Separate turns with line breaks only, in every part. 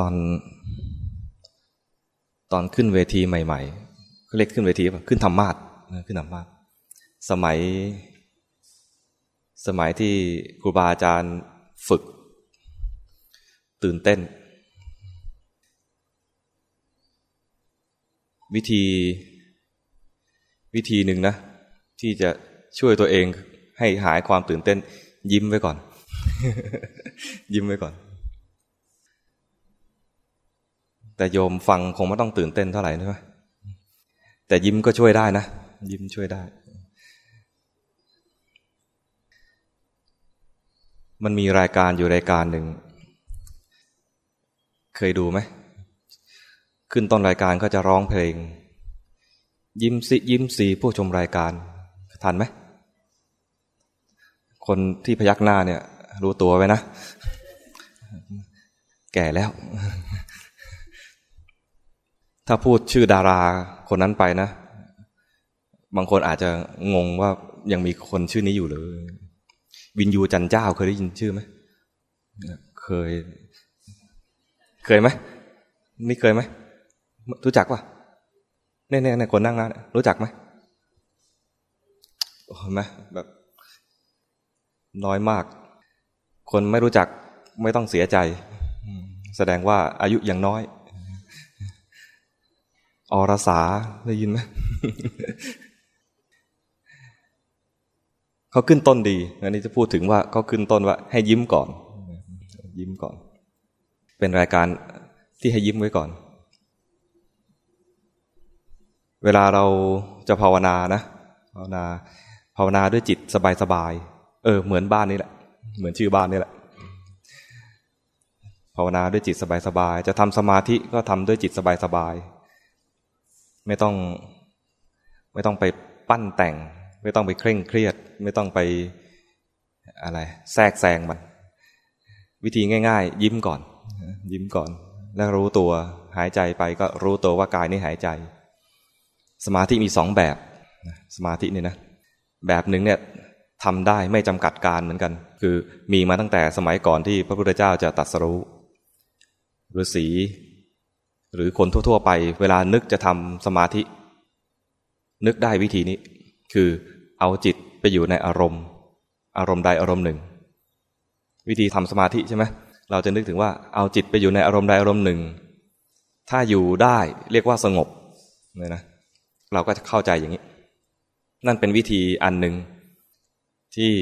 ตอนตอนขึ้นเวทีใหม่ๆเขาเรียกขึ้นเวทีป่ะขึ้นธรรมาสขึ้นธรรมาสสมัย สมัยที่ครูบาอาจารย์ฝึก ตื่นเต้น วิธีวิธีหนึ่งนะ ที่จะช่วยตัวเองให้หายความตื่นเต้น ยิ้มไว้ก่อน ยิ้มไว้ก่อน แต่โยมฟังคงไม่ต้องตื่นเต้นเท่าไหร่ใช่ไหมแต่ยิ้มก็ช่วยได้นะ ยิ้มช่วยได้ มันมีรายการอยู่รายการหนึ่ง เคยดูไหม ขึ้นต้นรายการก็จะร้องเพลง ยิ้มสิยิ้มสีผู้ชมรายการ ทันไหม คนที่พยักหน้าเนี่ย รู้ตัวไว้นะ แก่แล้ว ถ้าพูดชื่อดาราคนนั้นไปนะ บางคนอาจจะงงว่ายังมีคนชื่อนี้อยู่หรือ วินยูจันเจ้าเคยได้ยินชื่อไหมเคย เคยไหมนี่เคยไหมรู้จักปะแน่ๆในคนนั่งนะรู้จักไหมเห็นไหมแบบ น้อยมาก คนไม่รู้จักไม่ต้องเสียใจ แสดงว่าอายุยังน้อย อรสาได้ยินไหมเขาขึ้นต้นดีอันนี้จะพูดถึงว่าเขาขึ้นต้นว่า ให้ยิ้มก่อน ยิ้มก่อน เป็นรายการที่ให้ยิ้มไว้ก่อน เวลาเราจะภาวนานะภาวนาภาวนาด้วยจิตสบายๆเออ เหมือนบ้านนี่แหละ เหมือนชื่อบ้านนี่แหละภาวนาด้วยจิตสบายๆจะทำสมาธิก็ทำด้วยจิตสบายๆ ไม่ต้อง ไม่ต้องไปปั้นแต่ง ไม่ต้องไปเคร่งเครียด ไม่ต้องไปอะไร แทรกแซงมัน วิธีง่าย ๆ ยิ้มก่อน ยิ้มก่อน แล้วรู้ตัวหายใจไปก็รู้ตัวว่ากายนี่หายใจ สมาธิมีสองแบบสมาธินี่นะ แบบหนึ่งเนี่ยทำได้ไม่จำกัดการเหมือนกัน คือมีมาตั้งแต่สมัยก่อนที่พระพุทธเจ้าจะตัดสรู้ฤาษี หรือคนทั่ว ๆ ไป เวลานึกจะทำสมาธิ นึกได้วิธีนี้ คือเอาจิตไปอยู่ในอารมณ์ อารมณ์ใดอารมณ์หนึ่ง วิธีทำสมาธิใช่ไหมเราจะนึกถึงว่าเอาจิตไปอยู่ในอารมณ์ใดอารมณ์หนึ่ง ถ้าอยู่ได้เรียกว่าสงบเนี่ยนะเราก็จะเข้าใจอย่างนี้ นั่นเป็นวิธีอันหนึ่งที่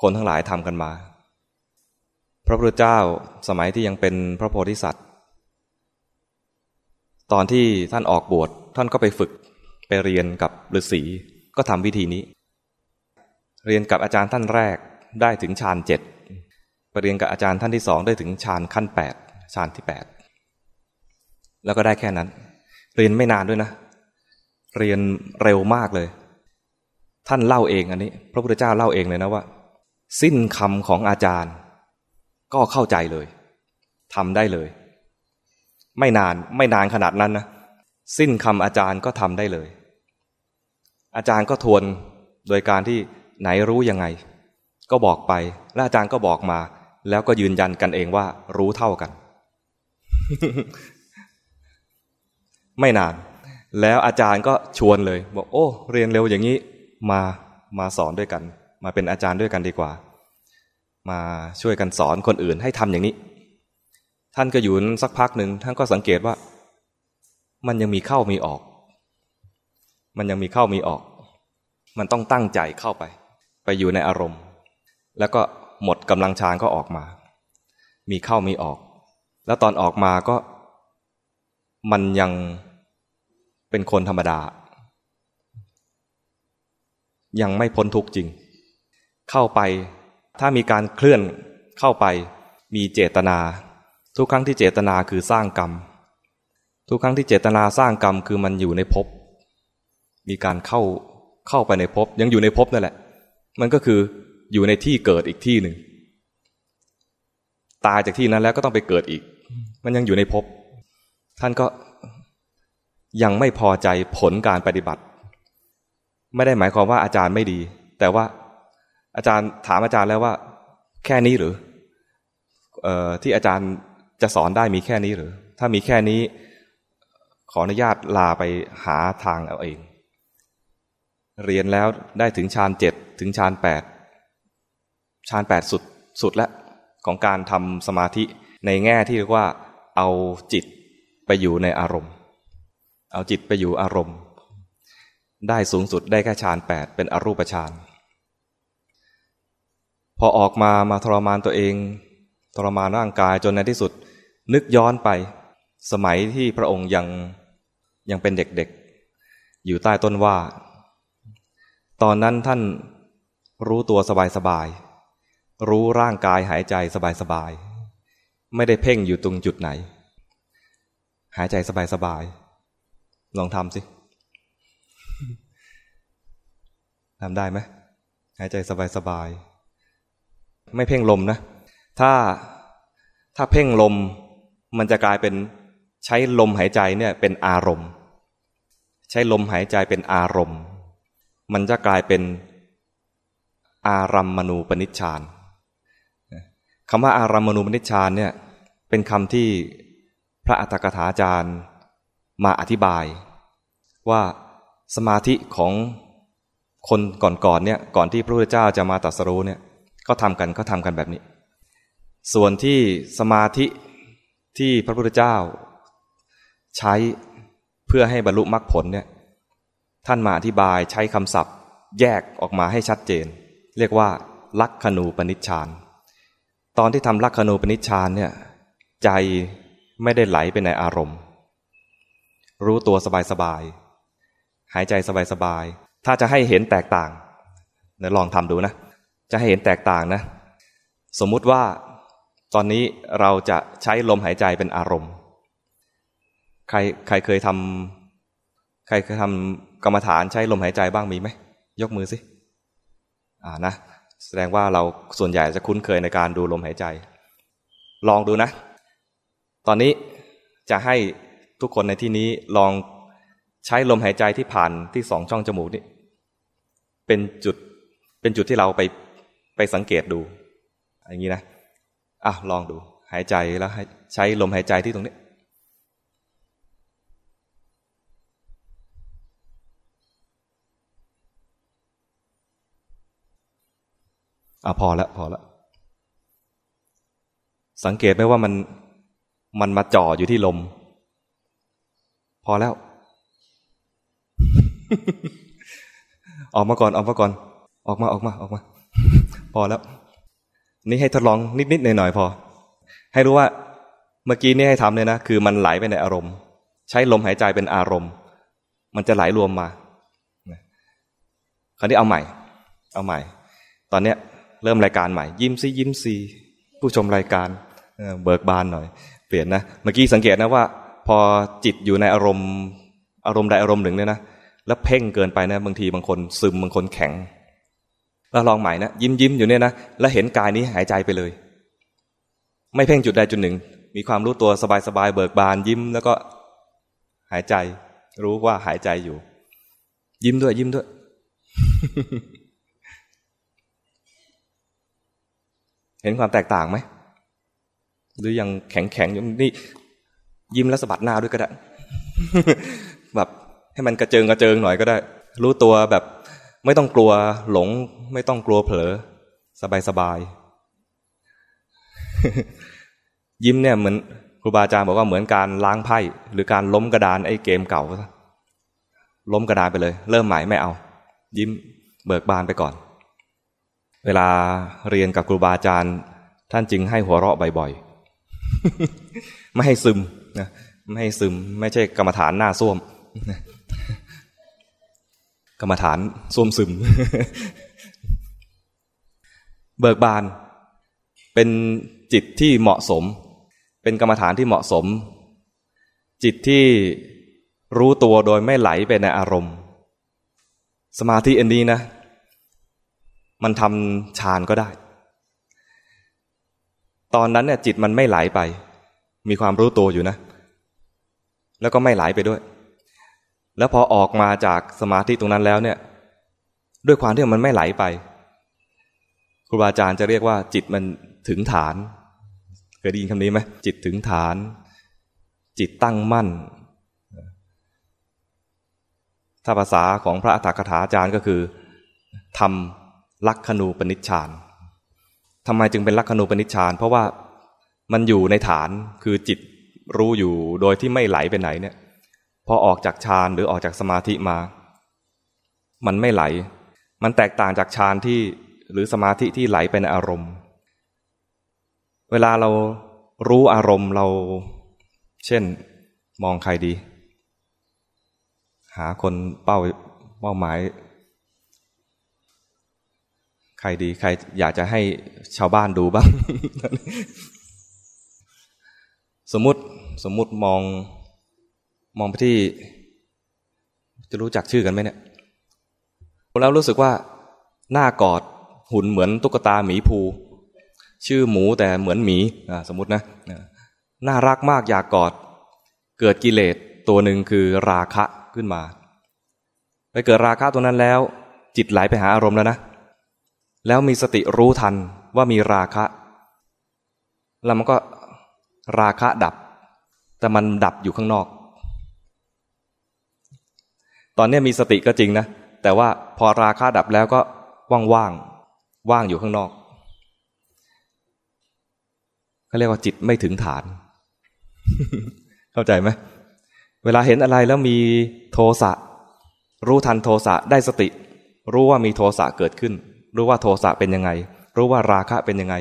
คนทั้งหลายทำกันมา พระพุทธเจ้าสมัยที่ยังเป็นพระโพธิสัตว์ ตอนที่ท่านออกบวชท่านก็ไปฝึกไปเรียนกับฤาษีก็ทำวิธีนี้ เรียนกับอาจารย์ท่านแรกได้ถึงฌานเจ็ดไปเรียนกับอาจารย์ท่านที่สองได้ถึงฌานขั้นแปดฌานที่แปดแล้วก็ได้แค่นั้น เรียนไม่นานด้วยนะ เรียนเร็วมากเลย ท่านเล่าเองอันนี้ พระพุทธเจ้าเล่าเองเลยนะว่า สิ้นคำของอาจารย์ ก็เข้าใจเลยทำได้เลย ไม่นานไม่นานขนาดนั้นนะสิ้นคำอาจารย์ก็ทำได้เลย อาจารย์ก็ทวนโดยการที่ไหนรู้ยังไง ก็บอกไป และอาจารย์ก็บอกมา แล้วก็ยืนยันกันเองว่า รู้เท่ากัน ไม่นาน แล้วอาจารย์ก็ชวนเลย บอกโอ้ เรียนเร็วอย่างนี้ มามาสอนด้วยกัน มาเป็นอาจารย์ด้วยกันดีกว่า มาช่วยกันสอนคนอื่นให้ทำอย่างนี้ ท่านก็อยู่สักพักหนึ่งท่านก็สังเกตว่า มันยังมีเข้ามีออก มันยังมีเข้ามีออก มันต้องตั้งใจเข้าไป ไปอยู่ในอารมณ์ แล้วก็หมดกำลังฌานก็ออกมา มีเข้ามีออก แล้วตอนออกมาก็ มันยังเป็นคนธรรมดา ยังไม่พ้นทุกข์จริง เข้าไป ถ้ามีการเคลื่อนเข้าไปมีเจตนา ทุกครั้งที่เจตนาคือสร้างกรรม ทุกครั้งที่เจตนาสร้างกรรมคือมันอยู่ในภพมีการเข้าเข้าไปในภพยังอยู่ในภพนั่นแหละ มันก็คืออยู่ในที่เกิดอีกที่หนึ่งตายจากที่นั้นแล้วก็ต้องไปเกิดอีก มันยังอยู่ในภพท่านก็ยังไม่พอใจผลการปฏิบัติ ไม่ได้หมายความว่าอาจารย์ไม่ดี แต่ว่า อาจารย์ถามอาจารย์แล้วว่า แค่นี้หรือที่อาจารย์จะสอนได้มีแค่นี้หรือ ถ้ามีแค่นี้ ขออนุญาตลาไปหาทางเอาเอง เรียนแล้วได้ถึงฌานเจ็ดถึงฌานแปดฌานแปดสุดสุดแล้วของการทำสมาธิในแง่ที่เรียกว่า เอาจิตไปอยู่ในอารมณ์ เอาจิตไปอยู่อารมณ์ ได้สูงสุดได้แค่ฌานแปดเป็นอรูปฌาน พอออกมามาทรมานตัวเอง ทรมานร่างกายจนในที่สุด นึกย้อนไป สมัยที่พระองค์ยังยังเป็นเด็กๆ อยู่ใต้ต้นว่า ตอนนั้นท่านรู้ตัวสบายๆ รู้ร่างกายหายใจสบายๆ ไม่ได้เพ่งอยู่ตรงจุดไหน หายใจสบายๆ ลองทำสิทำได้ไหมหายใจสบายๆ ไม่เพ่งลมนะ ถ้าถ้าเพ่งลมมันจะกลายเป็นใช้ลมหายใจเนี่ยเป็นอารมณ์ ใช้ลมหายใจเป็นอารมณ์ มันจะกลายเป็นอารัมมณูปนิชฌานคำว่าอารัมมณูปนิชฌานเนี่ยเป็นคำที่พระอัตถกถาจารย์มาอธิบาย ว่าสมาธิของคนก่อนๆเนี่ยก่อนที่พระพุทธเจ้าจะมาตรัสรู้เนี่ย ก็ทำกันก็ทำกันแบบนี้ ส่วนที่สมาธิที่พระพุทธเจ้า ใช้เพื่อให้บรรลุมรรคผลเนี่ยท่านมาอธิบายใช้คำศัพท์ แยกออกมาให้ชัดเจน เรียกว่า ลักขณูปนิชฌานตอนที่ทำลักขณูปนิชฌานเนี่ยใจไม่ได้ไหลไปในอารมณ์ รู้ตัวสบายๆหายใจสบายๆถ้าจะให้เห็นแตกต่างเดี๋ยวลองทำดูนะ จะให้เห็นแตกต่างนะ สมมุติว่าตอนนี้เราจะใช้ลมหายใจเป็นอารมณ์ ใครใครเคยทำใครเคยทำกรรมฐานใช้ลมหายใจบ้างมีไหม ยกมือสิอ่านะแสดงว่าเราส่วนใหญ่จะคุ้นเคยในการดูลมหายใจ ลองดูนะ ตอนนี้จะให้ทุกคนในที่นี้ลองใช้ลมหายใจที่ผ่านที่สองช่องจมูกนี่เป็นจุดเป็นจุดที่เราไป ไปสังเกตดู อย่างนี้นะอะลองดู หายใจแล้วใช้ลมหายใจที่ตรงนี้ อะพอแล้วพอแล้วสังเกตไหมว่ามันมันมาจ่ออยู่ที่ลม พอแล้ว ออกมาก่อนออกมาก่อน ออกมาออกมาออกมา พอแล้ว นี่ให้ทดลองนิดๆหน่อยๆพอ ให้รู้ว่าเมื่อกี้นี่ให้ทำเลยนะคือมันไหลไปในอารมณ์ ใช้ลมหายใจเป็นอารมณ์ มันจะไหลรวมมาคราวนี้เอาใหม่ เอาใหม่ ตอนเนี้ยเริ่มรายการใหม่ ยิ้มซิยิ้มซีผู้ชมรายการเบิกบานหน่อย เปลี่ยนนะเมื่อกี้สังเกตนะว่า พอจิตอยู่ในอารมณ์ อารมณ์ใดอารมณ์หนึ่งเนี่ยนะแล้วเพ่งเกินไปนะบางทีบางคนซึมบางคนแข็ง เราลองใหม่นะยิ้มยิ้มอยู่เนี่ยนะแล้วเห็นกายนี้หายใจไปเลย ไม่เพ่งจุดใดจุดหนึ่ง มีความรู้ตัวสบายสบายเบิกบานยิ้มแล้วก็หายใจ รู้ว่าหายใจอยู่ ยิ้มด้วย ยิ้มด้วย เห็นความแตกต่างไหมหรือยังแข็งแข็งอยู่นี่ ยิ้มแล้วสะบัดหน้าด้วยก็ได้ แบบให้มันกระเจิงกระเจิงหน่อยก็ได้ รู้ตัวแบบ ไม่ต้องกลัวหลง ไม่ต้องกลัวเผลอ สบายสบาย ยิ้มเนี่ยเหมือนครูบาอาจารย์บอกว่าเหมือนการล้างไพ่หรือการล้มกระดานไอ้เกมเก่า ล้มกระดานไปเลย เริ่มใหม่ไม่เอา ยิ้มเบิกบานไปก่อน เวลาเรียนกับครูบาอาจารย์ ท่านจึงให้หัวเราะบ่อยๆ ไม่ให้ซึมนะไม่ให้ซึม ไม่ใช่กรรมฐานหน้าส้วม กรรมฐานส้มซึม เบิกบาน เป็นจิตที่เหมาะสม เป็นกรรมฐานที่เหมาะสม จิตที่รู้ตัวโดยไม่ไหลไปในอารมณ์ สมาธิอันนี้นะ มันทำฌานก็ได้ ตอนนั้นเนี่ยจิตมันไม่ไหลไป มีความรู้ตัวอยู่นะ แล้วก็ไม่ไหลไปด้วย แล้วพอออกมาจากสมาธิตรงนั้นแล้วเนี่ย ด้วยความที่มันไม่ไหลไป ครูบาอาจารย์จะเรียกว่า จิตมันถึงฐาน เคยได้ยินคำนี้ไหมจิตถึงฐาน จิตตั้งมั่น ถ้าภาษาของพระอัฏฐกถาจารย์ก็คือทำลักขณูปนิชฌานทำไมจึงเป็นลักขณูปนิชฌานเพราะว่ามันอยู่ในฐานคือจิตรู้อยู่โดยที่ไม่ไหลไปไหนเนี่ย พอออกจากฌานหรือออกจากสมาธิมา มันไม่ไหล มันแตกต่างจากฌานที่หรือสมาธิที่ไหลไปในอารมณ์ เวลาเรารู้อารมณ์เรา เช่น มองใครดี หาคนเป้าเป้าหมาย ใครดีใครอยากจะให้ชาวบ้านดูบ้าง สมมติสมมติมอง มองไปที่ จะรู้จักชื่อกันไหมเนี่ยแล้วรู้สึกว่าหน้ากอดหุ่นเหมือนตุ๊กตาหมีภู ชื่อหมูแต่เหมือนหมีสมมตินะน่ารักมากอยากกอด เกิดกิเลสตัวหนึ่งคือราคะขึ้นมา ไปเกิดราคะตัวนั้นแล้ว จิตไหลไปหาอารมณ์แล้วนะ แล้วมีสติรู้ทันว่ามีราคะ แล้วมันก็ราคะดับ แต่มันดับอยู่ข้างนอก ตอนนี้มีสติก็จริงนะ แต่ว่าพอราคะดับแล้วก็ว่างๆว่างอยู่ข้างนอกเขาเรียกว่าจิตไม่ถึงฐาน เข้าใจไหมเวลาเห็นอะไรแล้วมีโทสะรู้ทันโทสะได้สติ รู้ว่ามีโทสะเกิดขึ้น รู้ว่าโทสะเป็นยังไง รู้ว่าราคะเป็นยังไง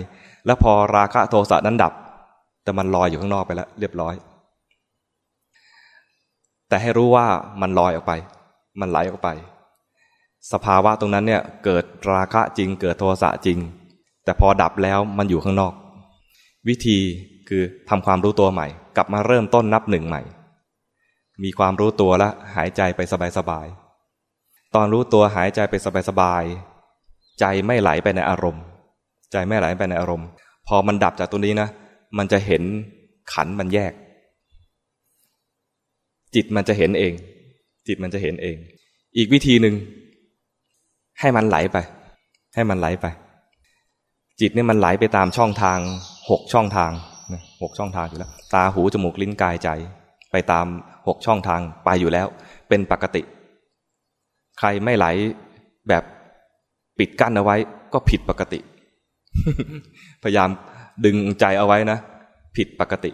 แล้วพอราคะโทสะนั้นดับ แต่มันลอยอยู่ข้างนอกไปแล้ว เรียบร้อย แต่ให้รู้ว่ามันลอยออกไป มันไหลออกไป สภาวะตรงนั้นเนี่ยเกิดราคะจริง เกิดโทสะจริง แต่พอดับแล้วมันอยู่ข้างนอก วิธีคือทำความรู้ตัวใหม่ กลับมาเริ่มต้นนับหนึ่งใหม่ มีความรู้ตัวแล้วหายใจไปสบายๆตอนรู้ตัวหายใจไปสบายๆใจไม่ไหลไปในอารมณ์ ใจไม่ไหลไปในอารมณ์ พอมันดับจากตัวนี้นะ มันจะเห็นขันมันแยกจิตมันจะเห็นเอง จิตมันจะเห็นเอง อีกวิธีหนึ่งให้มันไหลไป ให้มันไหลไป จิตนี่มันไหลไปตามช่องทางหกช่องทางหกช่องทางอยู่แล้ว ตาหูจมูกลิ้นกายใจ ไปตามหกช่องทางไปอยู่แล้ว เป็นปกติ ใครไม่ไหลแบบปิดกั้นเอาไว้ ก็ผิดปกติ พยายามดึงใจเอาไว้นะ ผิดปกติ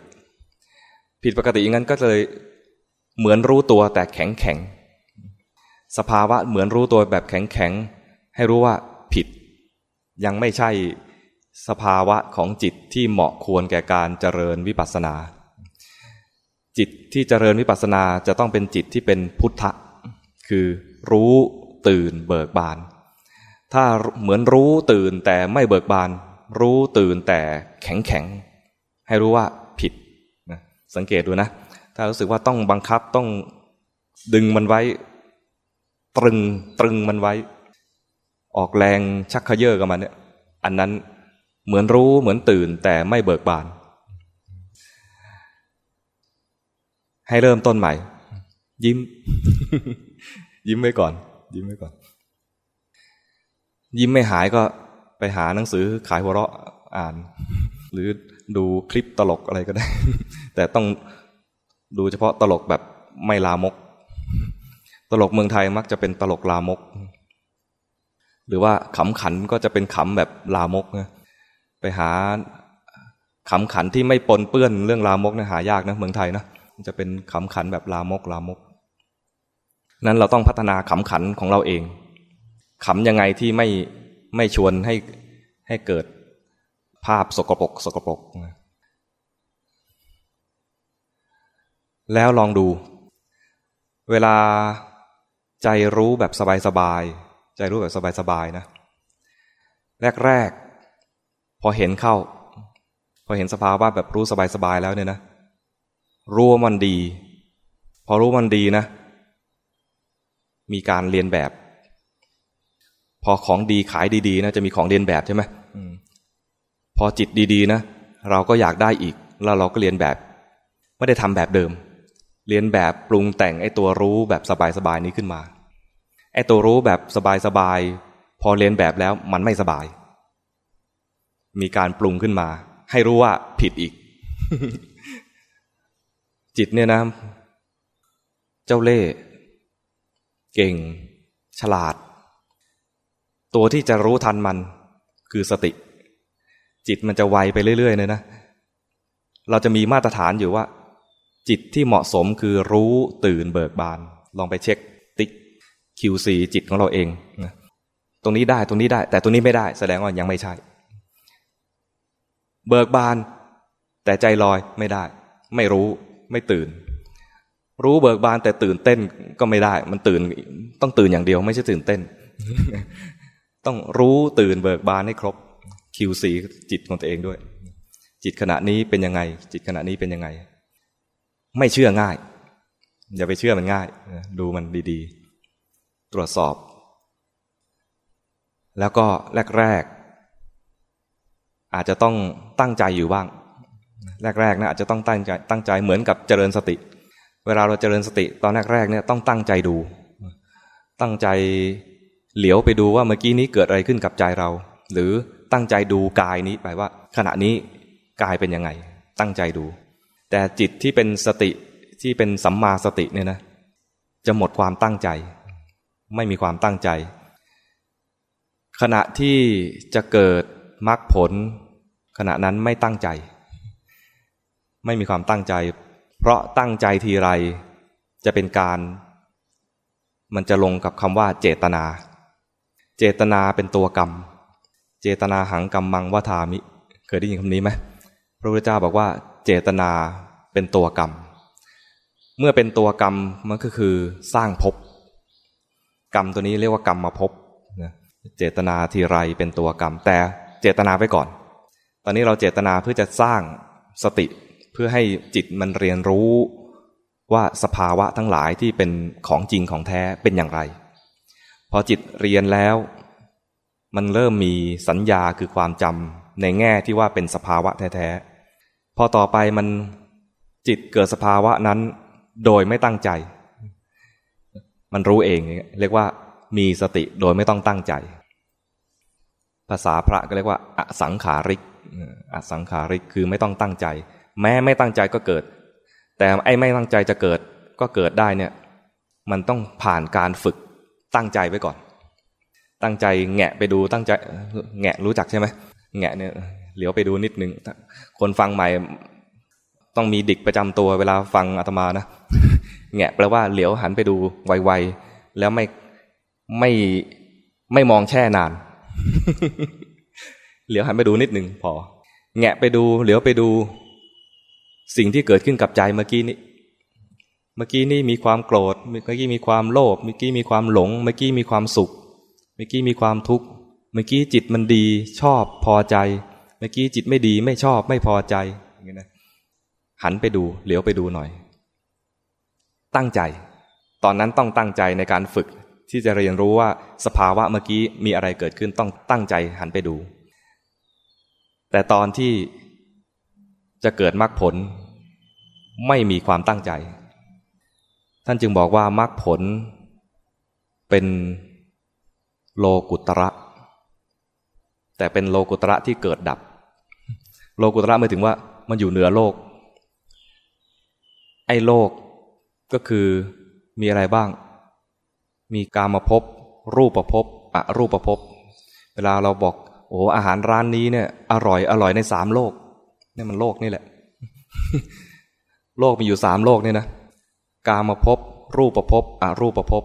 ผิดปกติอย่างนั้นก็เลย เหมือนรู้ตัวแต่แข็งแข็งสภาวะเหมือนรู้ตัวแบบแข็งแข็งให้รู้ว่าผิด ยังไม่ใช่สภาวะของจิตที่เหมาะควรแก่การเจริญวิปัสสนา จิตที่เจริญวิปัสสนาจะต้องเป็นจิตที่เป็นพุทธะ คือรู้ตื่นเบิกบาน ถ้าเหมือนรู้ตื่นแต่ไม่เบิกบาน รู้ตื่นแต่แข็งแข็งให้รู้ว่าผิดนะสังเกตดูนะ ถ้ารู้สึกว่าต้องบังคับต้องดึงมันไว้ ตรึงตรึงมันไว้ ออกแรงชักขยเยอกับมันเนี่ยอันนั้นเหมือนรู้เหมือนตื่นแต่ไม่เบิกบาน ให้เริ่มต้นใหม่ ยิ้ม ยิ้มไว้ก่อน ยิ้มไว้ก่อน ยิ้มไม่หายก็ไปหาหนังสือขายหัวเราะอ่าน หรือดูคลิปตลกอะไรก็ได้ แต่ต้อง ดูเฉพาะตลกแบบไม่ลามก ตลกเมืองไทยมักจะเป็นตลกลามก หรือว่าขำขันก็จะเป็นขำแบบลามกนะไปหาขำขันที่ไม่ปนเปื้อนเรื่องลามกนะหายากนะเมืองไทยนะจะเป็นขำขันแบบลามกลามก นั้นเราต้องพัฒนาขำขันของเราเองขำยังไงที่ไม่ไม่ชวนให้ให้เกิดภาพสกปรกสกปรก แล้วลองดู เวลาใจรู้แบบสบายๆใจรู้แบบสบายๆนะ แรกๆ พอเห็นเข้า พอเห็นสภาวะแบบรู้สบายๆแล้วเนี่ยนะ รู้ว่ามันดี พอรู้มันดีนะ มีการเรียนแบบ พอของดีขายดีๆนะจะมีของเรียนแบบใช่ไหมพอจิตดีๆนะ เราก็อยากได้อีก แล้วเราก็เรียนแบบ ไม่ได้ทำแบบเดิม เรียนแบบปรุงแต่งไอ้ตัวรู้แบบสบายๆนี้ขึ้นมา ไอ้ตัวรู้แบบสบายๆพอเรียนแบบแล้วมันไม่สบาย มีการปรุงขึ้นมา ให้รู้ว่าผิดอีก จิตเนี่ยนะ เจ้าเล่ห์เก่ง ฉลาด ตัวที่จะรู้ทันมัน คือสติ จิตมันจะไวไปเรื่อยๆเลยนะเราจะมีมาตรฐานอยู่ว่า จิตที่เหมาะสมคือรู้ตื่นเบิกบาน ลองไปเช็คติ๊ก QC จิตของเราเองนะตรงนี้ได้ตรงนี้ได้ แต่ตรงนี้ไม่ได้ แสดงว่ายังไม่ใช่ เบิกบาน แต่ใจลอยไม่ได้ ไม่รู้ไม่ตื่น รู้เบิกบานแต่ตื่นเต้นก็ไม่ได้ มันตื่นต้องตื่นอย่างเดียว ไม่ใช่ตื่นเต้น ต้องรู้ตื่นเบิกบานให้ครบ QC จิตของตัวเองด้วย จิตขณะนี้เป็นยังไง จิตขณะนี้เป็นยังไง ไม่เชื่อง่าย อย่าไปเชื่อมันง่าย ดูมันดีๆ ตรวจสอบ แล้วก็แรกๆ อาจจะต้องตั้งใจอยู่บ้าง แรกๆนะอาจจะต้องตั้งใจตั้งใจเหมือนกับเจริญสติ เวลาเราเจริญสติตอนแรกๆเนี่ยต้องตั้งใจดู ตั้งใจเหลียวไปดูว่าเมื่อกี้นี้เกิดอะไรขึ้นกับใจเรา หรือตั้งใจดูกายนี้ไปว่า ขณะนี้กายเป็นยังไง ตั้งใจดู แต่จิตที่เป็นสติที่เป็นสัมมาสติเนี่ยนะ จะหมดความตั้งใจ ไม่มีความตั้งใจ ขณะที่จะเกิดมรรคผล ขณะนั้นไม่ตั้งใจ ไม่มีความตั้งใจ เพราะตั้งใจทีไรจะเป็นการ มันจะลงกับคำว่าเจตนา เจตนาเป็นตัวกรรม เจตนาหังกรรมมังวทามิ เคยได้ยินคำนี้ไหมพระพุทธเจ้าบอกว่า เจตนาเป็นตัวกรรม เมื่อเป็นตัวกรรมมันก็คือสร้างภพกรรมตัวนี้เรียกว่ากรรมมาภพเจตนาทีไรเป็นตัวกรรม แต่เจตนาไว้ก่อน ตอนนี้เราเจตนาเพื่อจะสร้างสติเพื่อให้จิตมันเรียนรู้ว่าสภาวะทั้งหลายที่เป็นของจริงของแท้เป็นอย่างไร พอจิตเรียนแล้ว มันเริ่มมีสัญญาคือความจำในแง่ที่ว่าเป็นสภาวะแท้ๆ พอต่อไปมันจิตเกิดสภาวะนั้น โดยไม่ตั้งใจ มันรู้เอง เรียกว่า มีสติโดยไม่ต้องตั้งใจ ภาษาพระก็เรียกว่าอสังขาริกอสังขาริกคือไม่ต้องตั้งใจ แม้ไม่ตั้งใจก็เกิด แต่ไอ้ไม่ตั้งใจจะเกิดก็เกิดได้เนี่ย มันต้องผ่านการฝึกตั้งใจไว้ก่อน ตั้งใจแงะไปดูตั้งใจ แงะรู้จักใช่ไหมแงะเนี่ย เหลียวไปดูนิดนึงคนฟังใหม่ต้องมีดิกประจำตัวเวลาฟังอาตมานะแงะแปลว่าเหลียวหันไปดูไวๆแล้วไม่ไม่ไม่มองแช่นาน เหลียวหันไปดูนิดหนึ่งพอ แงะไปดู เหลียวไปดู สิ่งที่เกิดขึ้นกับใจเมื่อกี้นี้ เมื่อกี้นี่มีความโกรธ เมื่อกี้มีความโลภ เมื่อกี้มีความหลง เมื่อกี้มีความสุข เมื่อกี้มีความทุกข์ เมื่อกี้จิตมันดี ชอบพอใจ เมื่อกี้จิตไม่ดีไม่ชอบไม่พอใจอย่างนี้นะหันไปดู เหลียวไปดูหน่อย ตั้งใจ ตอนนั้นต้องตั้งใจในการฝึก ที่จะเรียนรู้ว่าสภาวะเมื่อกี้มีอะไรเกิดขึ้นต้องตั้งใจหันไปดู แต่ตอนที่จะเกิดมรรคผล ไม่มีความตั้งใจ ท่านจึงบอกว่ามรรคผลเป็นโลกุตระ แต่เป็นโลกุตระที่เกิดดับ โลกุตระหมายถึงว่ามันอยู่เหนือโลก ไอ้โลกก็คือมีอะไรบ้าง มีกามาพบรูปประพบอรูปประพบเวลาเราบอกโอ้อาหารร้านนี้เนี่ย อร่อยอร่อยในสามโลกนี่มันโลกนี่แหละ โลกมีอยู่สามโลกนี่นะกามาพบรูปประพบอรูปประพบ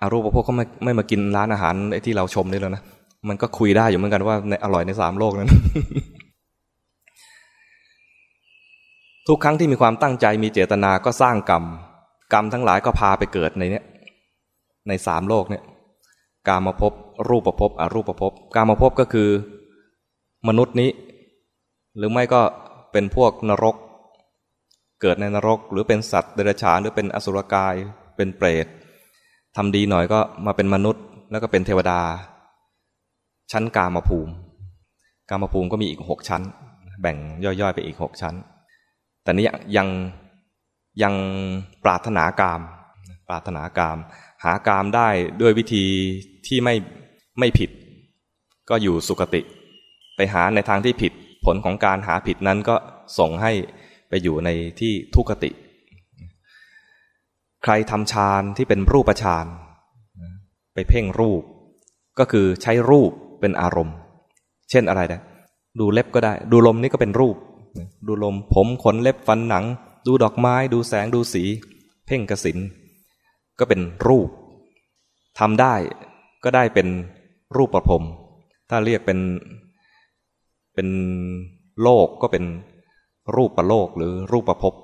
อรูปประพบเขาไม่ไม่มากินร้านอาหารไอ้ที่เราชมนี่แล้วนะ มันก็คุยได้อยู่เหมือนกันว่าในอร่อยในสามโลกนั้น ทุกครั้งที่มีความตั้งใจมีเจตนาก็สร้างกรรม กรรมทั้งหลายก็พาไปเกิดในเนี้ยในสามโลกเนี่ยกามาพบรูปประพบอรูปประพบกามาพบก็คือ มนุษย์นี้ หรือไม่ก็เป็นพวกนรก เกิดในนรก หรือเป็นสัตว์เดรัจฉานหรือเป็นอสุรกายเป็นเปรตทำดีหน่อยก็มาเป็นมนุษย์ แล้วก็เป็นเทวดา ชั้นกามาภูมิ กามาภูมิก็มีอีกหกชั้น แบ่งย่อยๆ ไปอีกหกชั้น แต่นี้ยังยังปรารถนากาม ปรารถนากาม หากามได้ด้วยวิธีที่ไม่ไม่ผิด ก็อยู่สุคติ ไปหาในทางที่ผิดผลของการหาผิดนั้นก็ส่งให้ไปอยู่ในที่ทุกติ ใครทำฌานที่เป็นรูปฌานไปเพ่งรูป ก็คือใช้รูป เป็นอารมณ์ เช่นอะไรนะดูเล็บก็ได้ ดูลมนี่ก็เป็นรูป ดูลมผมขนเล็บฟันหนัง ดูดอกไม้ ดูแสงดูสี เพ่งกสินก็เป็นรูปทำได้ก็ได้เป็นรูปประพรมถ้าเรียกเป็นเป็นโลกก็เป็นรูปประโลกหรือรูปประพบ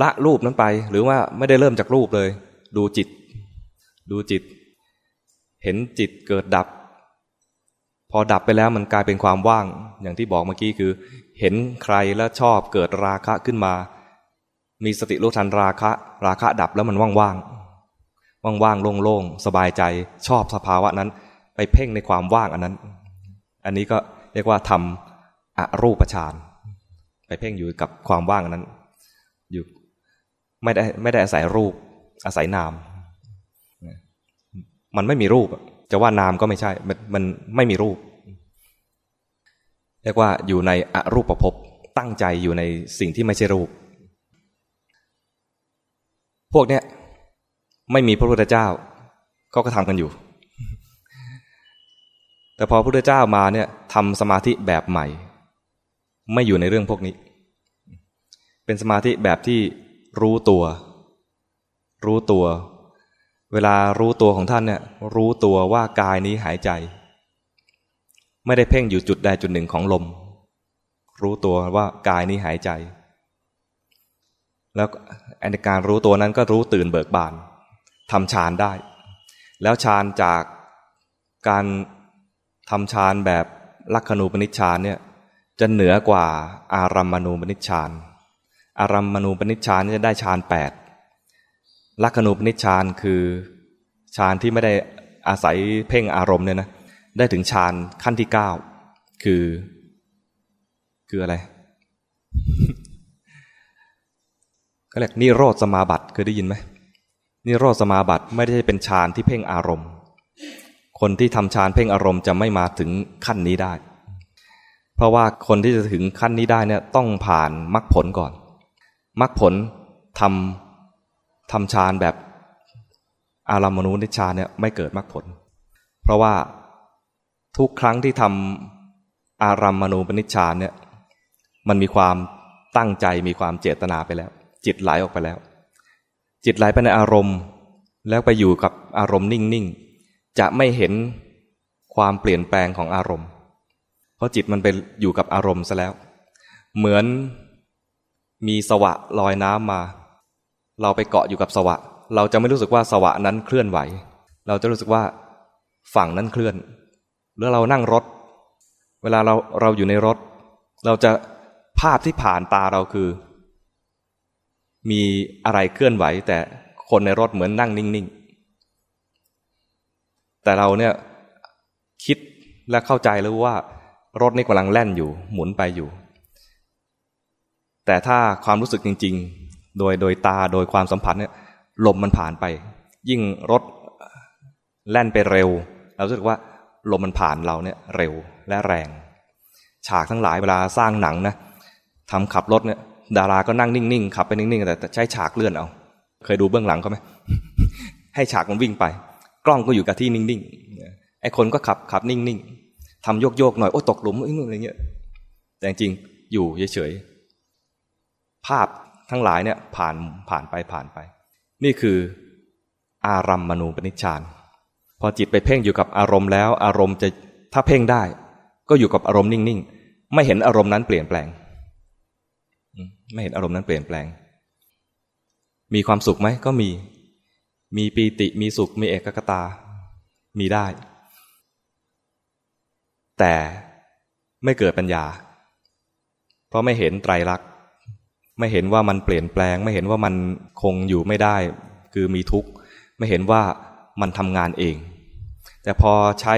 ละรูปนั้นไปหรือว่าไม่ได้เริ่มจากรูปเลย ดูจิต ดูจิต เห็นจิตเกิดดับ พอดับไปแล้วมันกลายเป็นความว่าง อย่างที่บอกเมื่อกี้คือ เห็นใครแล้วชอบเกิดราคะขึ้นมา มีสติรู้ทันราคะ ราคะดับแล้วมันว่างๆว่างๆโล่งๆสบายใจชอบสภาวะนั้น ไปเพ่งในความว่างอันนั้น อันนี้ก็เรียกว่าทำอรูปฌานไปเพ่งอยู่กับความว่างนั้น อยู่ไม่ได้ไม่ได้อาศัยรูปอาศัยนาม มันไม่มีรูป จะว่านามก็ไม่ใช่ มันมันไม่มีรูป เรียกว่าอยู่ในอรูปประพตั้งใจอยู่ในสิ่งที่ไม่ใช่รูป พวกเนี้ยไม่มีพระพุทธเจ้าเขาก็ทำกันอยู่ แต่พอพระพุทธเจ้ามาเนี่ยทำสมาธิแบบใหม่ ไม่อยู่ในเรื่องพวกนี้ เป็นสมาธิแบบที่รู้ตัว รู้ตัว เวลารู้ตัวของท่านเนี่ยรู้ตัวว่ากายนี้หายใจ ไม่ได้เพ่งอยู่จุดใดจุดหนึ่งของลม รู้ตัวว่ากายนี้หายใจ แล้วในการรู้ตัวนั้นก็รู้ตื่นเบิกบานทำฌานได้ แล้วฌานจากการทำฌานแบบลักขณูปนิชฌานเนี่ยจะเหนือกว่าอารัมมณูปนิชฌานอารัมมณูปนิชฌานจะได้ฌานแปด ลักขณูปนิชฌานคือฌานที่ไม่ได้อาศัยเพ่งอารมณ์เนี่ยนะได้ถึงฌานขั้นที่เก้าคือ คืออะไรก็เรียกนิโรธสมาบัติเคยได้ยินไหมนิโรธสมาบัติไม่ได้เป็นฌานที่เพ่งอารมณ์ คนที่ทำฌานเพ่งอารมณ์จะไม่มาถึงขั้นนี้ได้ เพราะว่าคนที่จะถึงขั้นนี้ได้เนี่ยต้องผ่านมรรคผลก่อนมรรคผลทำ ทำฌานแบบอารามณูนิชานเนี่ยไม่เกิดมรรคผล เพราะว่าทุกครั้งที่ทำอารามณูปนิชฌานเนี่ยมันมีความตั้งใจมีความเจตนาไปแล้ว จิตไหลออกไปแล้ว จิตไหลไปในอารมณ์ แล้วไปอยู่กับอารมณ์นิ่งๆ จะไม่เห็นความเปลี่ยนแปลงของอารมณ์ เพราะจิตมันไปอยู่กับอารมณ์ซะแล้ว เหมือนมีสวะลอยน้ำมา เราไปเกาะอยู่กับสวะ เราจะไม่รู้สึกว่าสวะนั้นเคลื่อนไหว เราจะรู้สึกว่าฝั่งนั้นเคลื่อน หรือเรานั่งรถ เวลาเราเราอยู่ในรถ เราจะภาพที่ผ่านตาเราคือ มีอะไรเคลื่อนไหว แต่คนในรถเหมือนนั่งนิ่งๆ แต่เราเนี่ยคิดและเข้าใจแล้วว่ารถนี่กำลังแล่นอยู่ หมุนไปอยู่ แต่ถ้าความรู้สึกจริง ๆ โดยโดยตาโดยความสัมผัสเนี่ยลมมันผ่านไป ยิ่งรถแล่นไปเร็วเรารู้สึกว่าลมมันผ่านเราเนี่ยเร็วและแรง ฉากทั้งหลายเวลาสร้างหนังนะทำขับรถเนี่ยดาราก็นั่งนิ่งๆขับไปนิ่งๆแต่ใช้ฉากเลื่อนเอา เคยดูเบื้องหลังเขาไหมให้ฉากมันวิ่งไป กล้องก็อยู่กับที่นิ่งๆไอ้คนก็ขับขับนิ่งๆทำโยกๆหน่อยโอ้ตกหลุมอะไรเงี้ยแต่จริงอยู่เฉยๆภาพ ทั้งหลายเนี่ยผ่านผ่านไปผ่านไป นี่คืออารัมมณูปนิชฌานพอจิตไปเพ่งอยู่กับอารมณ์แล้ว อารมณ์จะถ้าเพ่งได้ ก็อยู่กับอารมณ์นิ่งๆ ไม่เห็นอารมณ์นั้นเปลี่ยนแปลง ไม่เห็นอารมณ์นั้นเปลี่ยนแปลง มีความสุขไหมก็มี มีปีติมีสุขมีเอกกตา มีได้ แต่ไม่เกิดปัญญา เพราะไม่เห็นไตรลักษณ ไม่เห็นว่ามันเปลี่ยนแปลง ไม่เห็นว่ามันคงอยู่ไม่ได้ คือมีทุกข์ไม่เห็นว่ามันทำงานเอง แต่พอใช้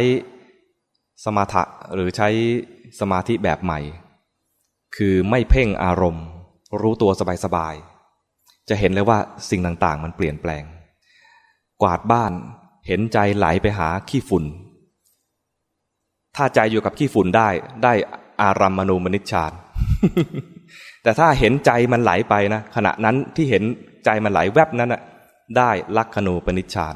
สมาธิหรือใช้สมาธิแบบใหม่ คือไม่เพ่งอารมณ์ รู้ตัวสบายๆจะเห็นเลยว่าสิ่งต่างๆ มันเปลี่ยนแปลง กวาดบ้านเห็นใจไหลไปหาขี้ฝุ่น ถ้าใจอยู่กับขี้ฝุ่นได้ได้อารัมมณูมนิชฌาน แต่ถ้าเห็นใจมันไหลไปนะขณะนั้นที่เห็นใจมันไหลแวบนั้นน่ะได้ลักขณูปนิชฌาน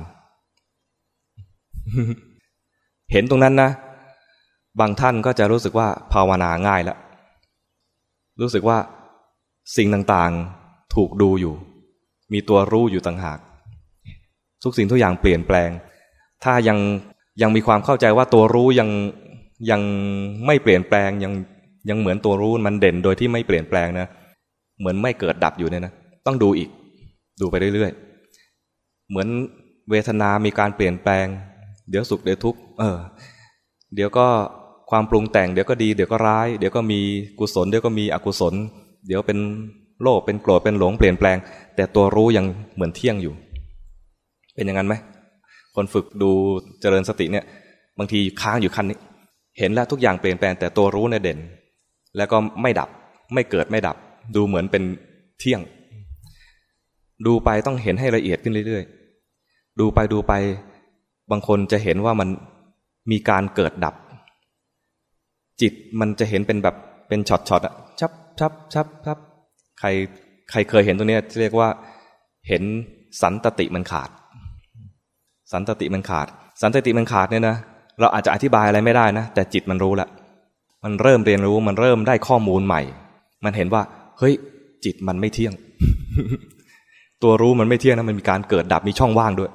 เห็นตรงนั้นนะ บางท่านก็จะรู้สึกว่าภาวนาง่ายแล้ว รู้สึกว่าสิ่งต่างๆถูกดูอยู่ มีตัวรู้อยู่ต่างหาก ทุกสิ่งทุกอย่างเปลี่ยนแปลง ถ้ายังยังมีความเข้าใจว่าตัวรู้ยังยังไม่เปลี่ยนแปลงยัง ยังเหมือนตัวรู้มันเด่นโดยที่ไม่เปลี่ยนแปลงนะ เหมือนไม่เกิดดับอยู่เนี่ยนะ ต้องดูอีก ดูไปเรื่อยๆ เหมือนเวทนามีการเปลี่ยนแปลง เดี๋ยวสุขเดี๋ยวทุกข์ เออ เดี๋ยวก็ความปรุงแต่งเดี๋ยวก็ดีเดี๋ยวก็ร้าย เดี๋ยวก็มีกุศล เดี๋ยวก็มีอกุศล เดี๋ยวเป็นโลภเป็นโกรธเป็นหลงเปลี่ยนแปลง แต่ตัวรู้ยังเหมือนเที่ยงอยู่ เป็นอย่างนั้นไหมคนฝึกดูเจริญสติเนี่ย บางทีค้างอยู่คันนี้ เห็นแล้วทุกอย่างเปลี่ยนแปลงแต่ตัวรู้เนี่ยเด่น แล้วก็ไม่ดับ ไม่เกิดไม่ดับ ดูเหมือนเป็นเที่ยง ดูไปต้องเห็นให้ละเอียดขึ้นเรื่อยๆ ดูไปดูไป บางคนจะเห็นว่ามันมีการเกิดดับ จิตมันจะเห็นเป็นแบบเป็นช็อตๆอะชับชับชับชับใครใครเคยเห็นตัวนี้เรียกว่า เห็นสันตติมันขาด สันตติมันขาด สันตติมันขาดเนี่ยนะเราอาจจะอธิบายอะไรไม่ได้นะ แต่จิตมันรู้แล้ว มันเริ่มเรียนรู้มันเริ่มได้ข้อมูลใหม่ มันเห็นว่า เฮ้ย จิตมันไม่เที่ยง ตัวรู้มันไม่เที่ยงนะมันมีการเกิดดับมีช่องว่างด้วย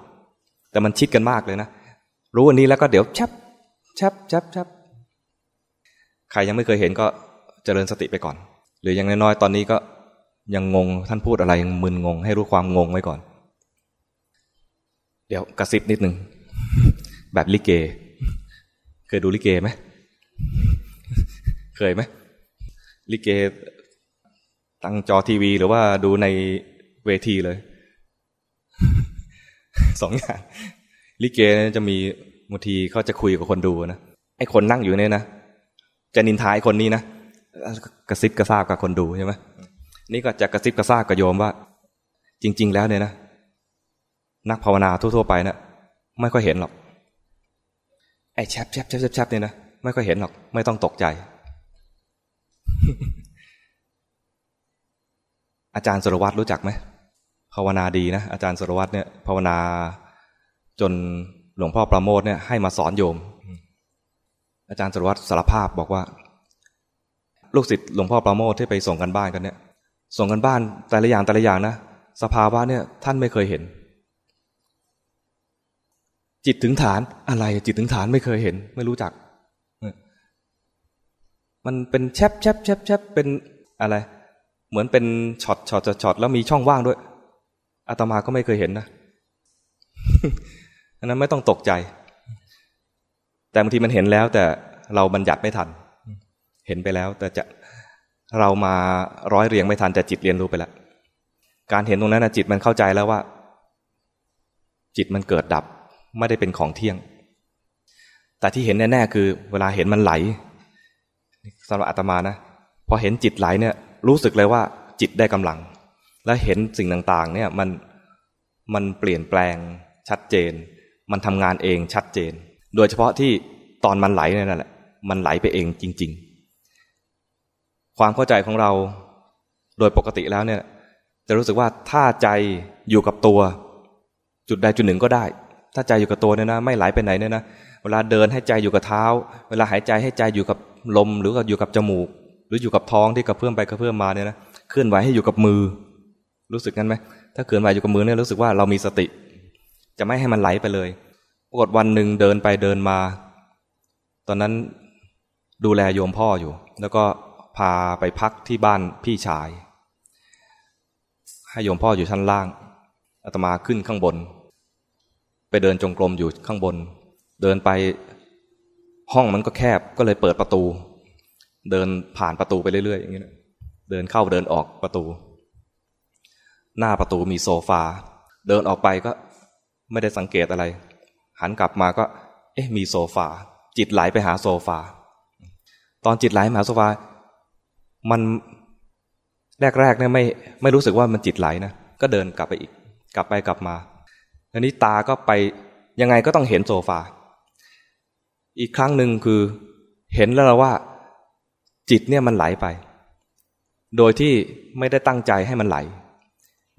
แต่มันชิดกันมากเลยนะรู้อันนี้แล้วก็เดี๋ยวชับชับชับชับใครยังไม่เคยเห็นก็เจริญสติไปก่อน หรือยังน้อยๆตอนนี้ก็ยังงงท่านพูดอะไรยังมึนงง ให้รู้ความงงไว้ก่อน เดี๋ยวกระซิบนิดหนึ่งแบบลิเก เคยดูลิเกไหม เคยไหมลิเกตั้งจอทีวี หรือว่าดูในเวทีเลยสองอย่างลิเกจะมีบางทีเขาจะคุยกับคนดูนะไอ้คนนั่งอยู่เนี่ยนะจะนินทาไอคนนี้นะกระซิบกระซาบกับคนดูใช่ไหมนี่ก็จะกระซิบกระซาบกับโยมว่า จริง ๆ แล้วเนี่ยนะนักภาวนาทั่วๆไปนะไม่ค่อยเห็นหรอกไอ้แชบแชบแชบแชบเนี่ยนะไม่ค่อยเห็นหรอก ไม่ต้องตกใจ อาจารย์สรวัตรรู้จักไหมภาวนาดีนะอาจารย์สรวัตรเนี่ยภาวนาจนหลวงพ่อประโมทเนี่ยให้มาสอนโยม อาจารย์สรวัตรสารภาพบอกว่า ลูกศิษย์หลวงพ่อประโมทที่ไปส่งกันบ้านกันเนี่ย ส่งกันบ้านแต่ละอย่างแต่ละอย่างนะสภาวะเนี่ยท่านไม่เคยเห็น จิตถึงฐานอะไรจิตถึงฐานไม่เคยเห็น ไม่รู้จัก มันเป็นแชบแชบแชบแชบเป็นอะไร เหมือนเป็นช็อตช็อตช็อตแล้วมีช่องว่างด้วยอาตมาก็ไม่เคยเห็นนะอันนั้นไม่ต้องตกใจ แต่บางทีมันเห็นแล้ว แต่เราบัญญัติไม่ทัน เห็นไปแล้ว แต่จะเรามาร้อยเรียงไม่ทัน แต่จิตเรียนรู้ไปแล้วการเห็นตรงนั้นนะจิตมันเข้าใจแล้วว่า จิตมันเกิดดับ ไม่ได้เป็นของเที่ยง แต่ที่เห็นแน่ๆคือ เวลาเห็นมันไหล สำหรับอาตมานะ พอเห็นจิตไหลเนี่ย รู้สึกเลยว่าจิตได้กำลัง และเห็นสิ่งต่างๆ เนี่ยมันมันเปลี่ยนแปลงชัดเจน มันทำงานเองชัดเจน โดยเฉพาะที่ตอนมันไหลเนั่นแหละ มันไหลไปเองจริง ๆ ความเข้าใจของเราโดยปกติแล้วเนี่ย จะรู้สึกว่าถ้าใจอยู่กับตัว จุดใดจุดหนึ่งก็ได้ ถ้าใจอยู่กับตัวเนี่ยนะ ไม่ไหลไปไหนเนี่ยนะเวลาเดินให้ใจอยู่กับเท้า เวลาหายใจให้ใจอยู่กับ ลมหรืออยู่กับจมูก หรืออยู่กับท้องที่กระเพื่อมไปกระเพื่อมมาเนี่ยนะเคลื่อนไหวให้อยู่กับมือ รู้สึกงั้นไหมถ้าเคลื่อนไหวอยู่กับมือเนี่ยรู้สึกว่าเรามีสติ จะไม่ให้มันไหลไปเลยปรากฏวันหนึ่งเดินไปเดินมา ตอนนั้นดูแลโยมพ่ออยู่ แล้วก็พาไปพักที่บ้านพี่ชาย ให้โยมพ่ออยู่ชั้นล่างอาตมาขึ้นข้างบน ไปเดินจงกรมอยู่ข้างบน เดินไป ห้องมันก็แคบก็เลยเปิดประตู เดินผ่านประตูไปเรื่อยๆอย่างนี้นะเดินเข้าเดินออกประตู หน้าประตูมีโซฟา เดินออกไปก็ไม่ได้สังเกตอะไร หันกลับมาก็ เอ๊ะมีโซฟา จิตไหลไปหาโซฟา ตอนจิตไหลมาหาโซฟา มันแรกๆเนี่ยไม่ไม่รู้สึกว่ามันจิตไหลนะก็เดินกลับไปอีก กลับไปกลับมาอันนี้ตาก็ไปยังไงก็ต้องเห็นโซฟา อีกครั้งหนึ่งคือเห็นแล้วว่า จิตเนี่ยมันไหลไป โดยที่ไม่ได้ตั้งใจให้มันไหล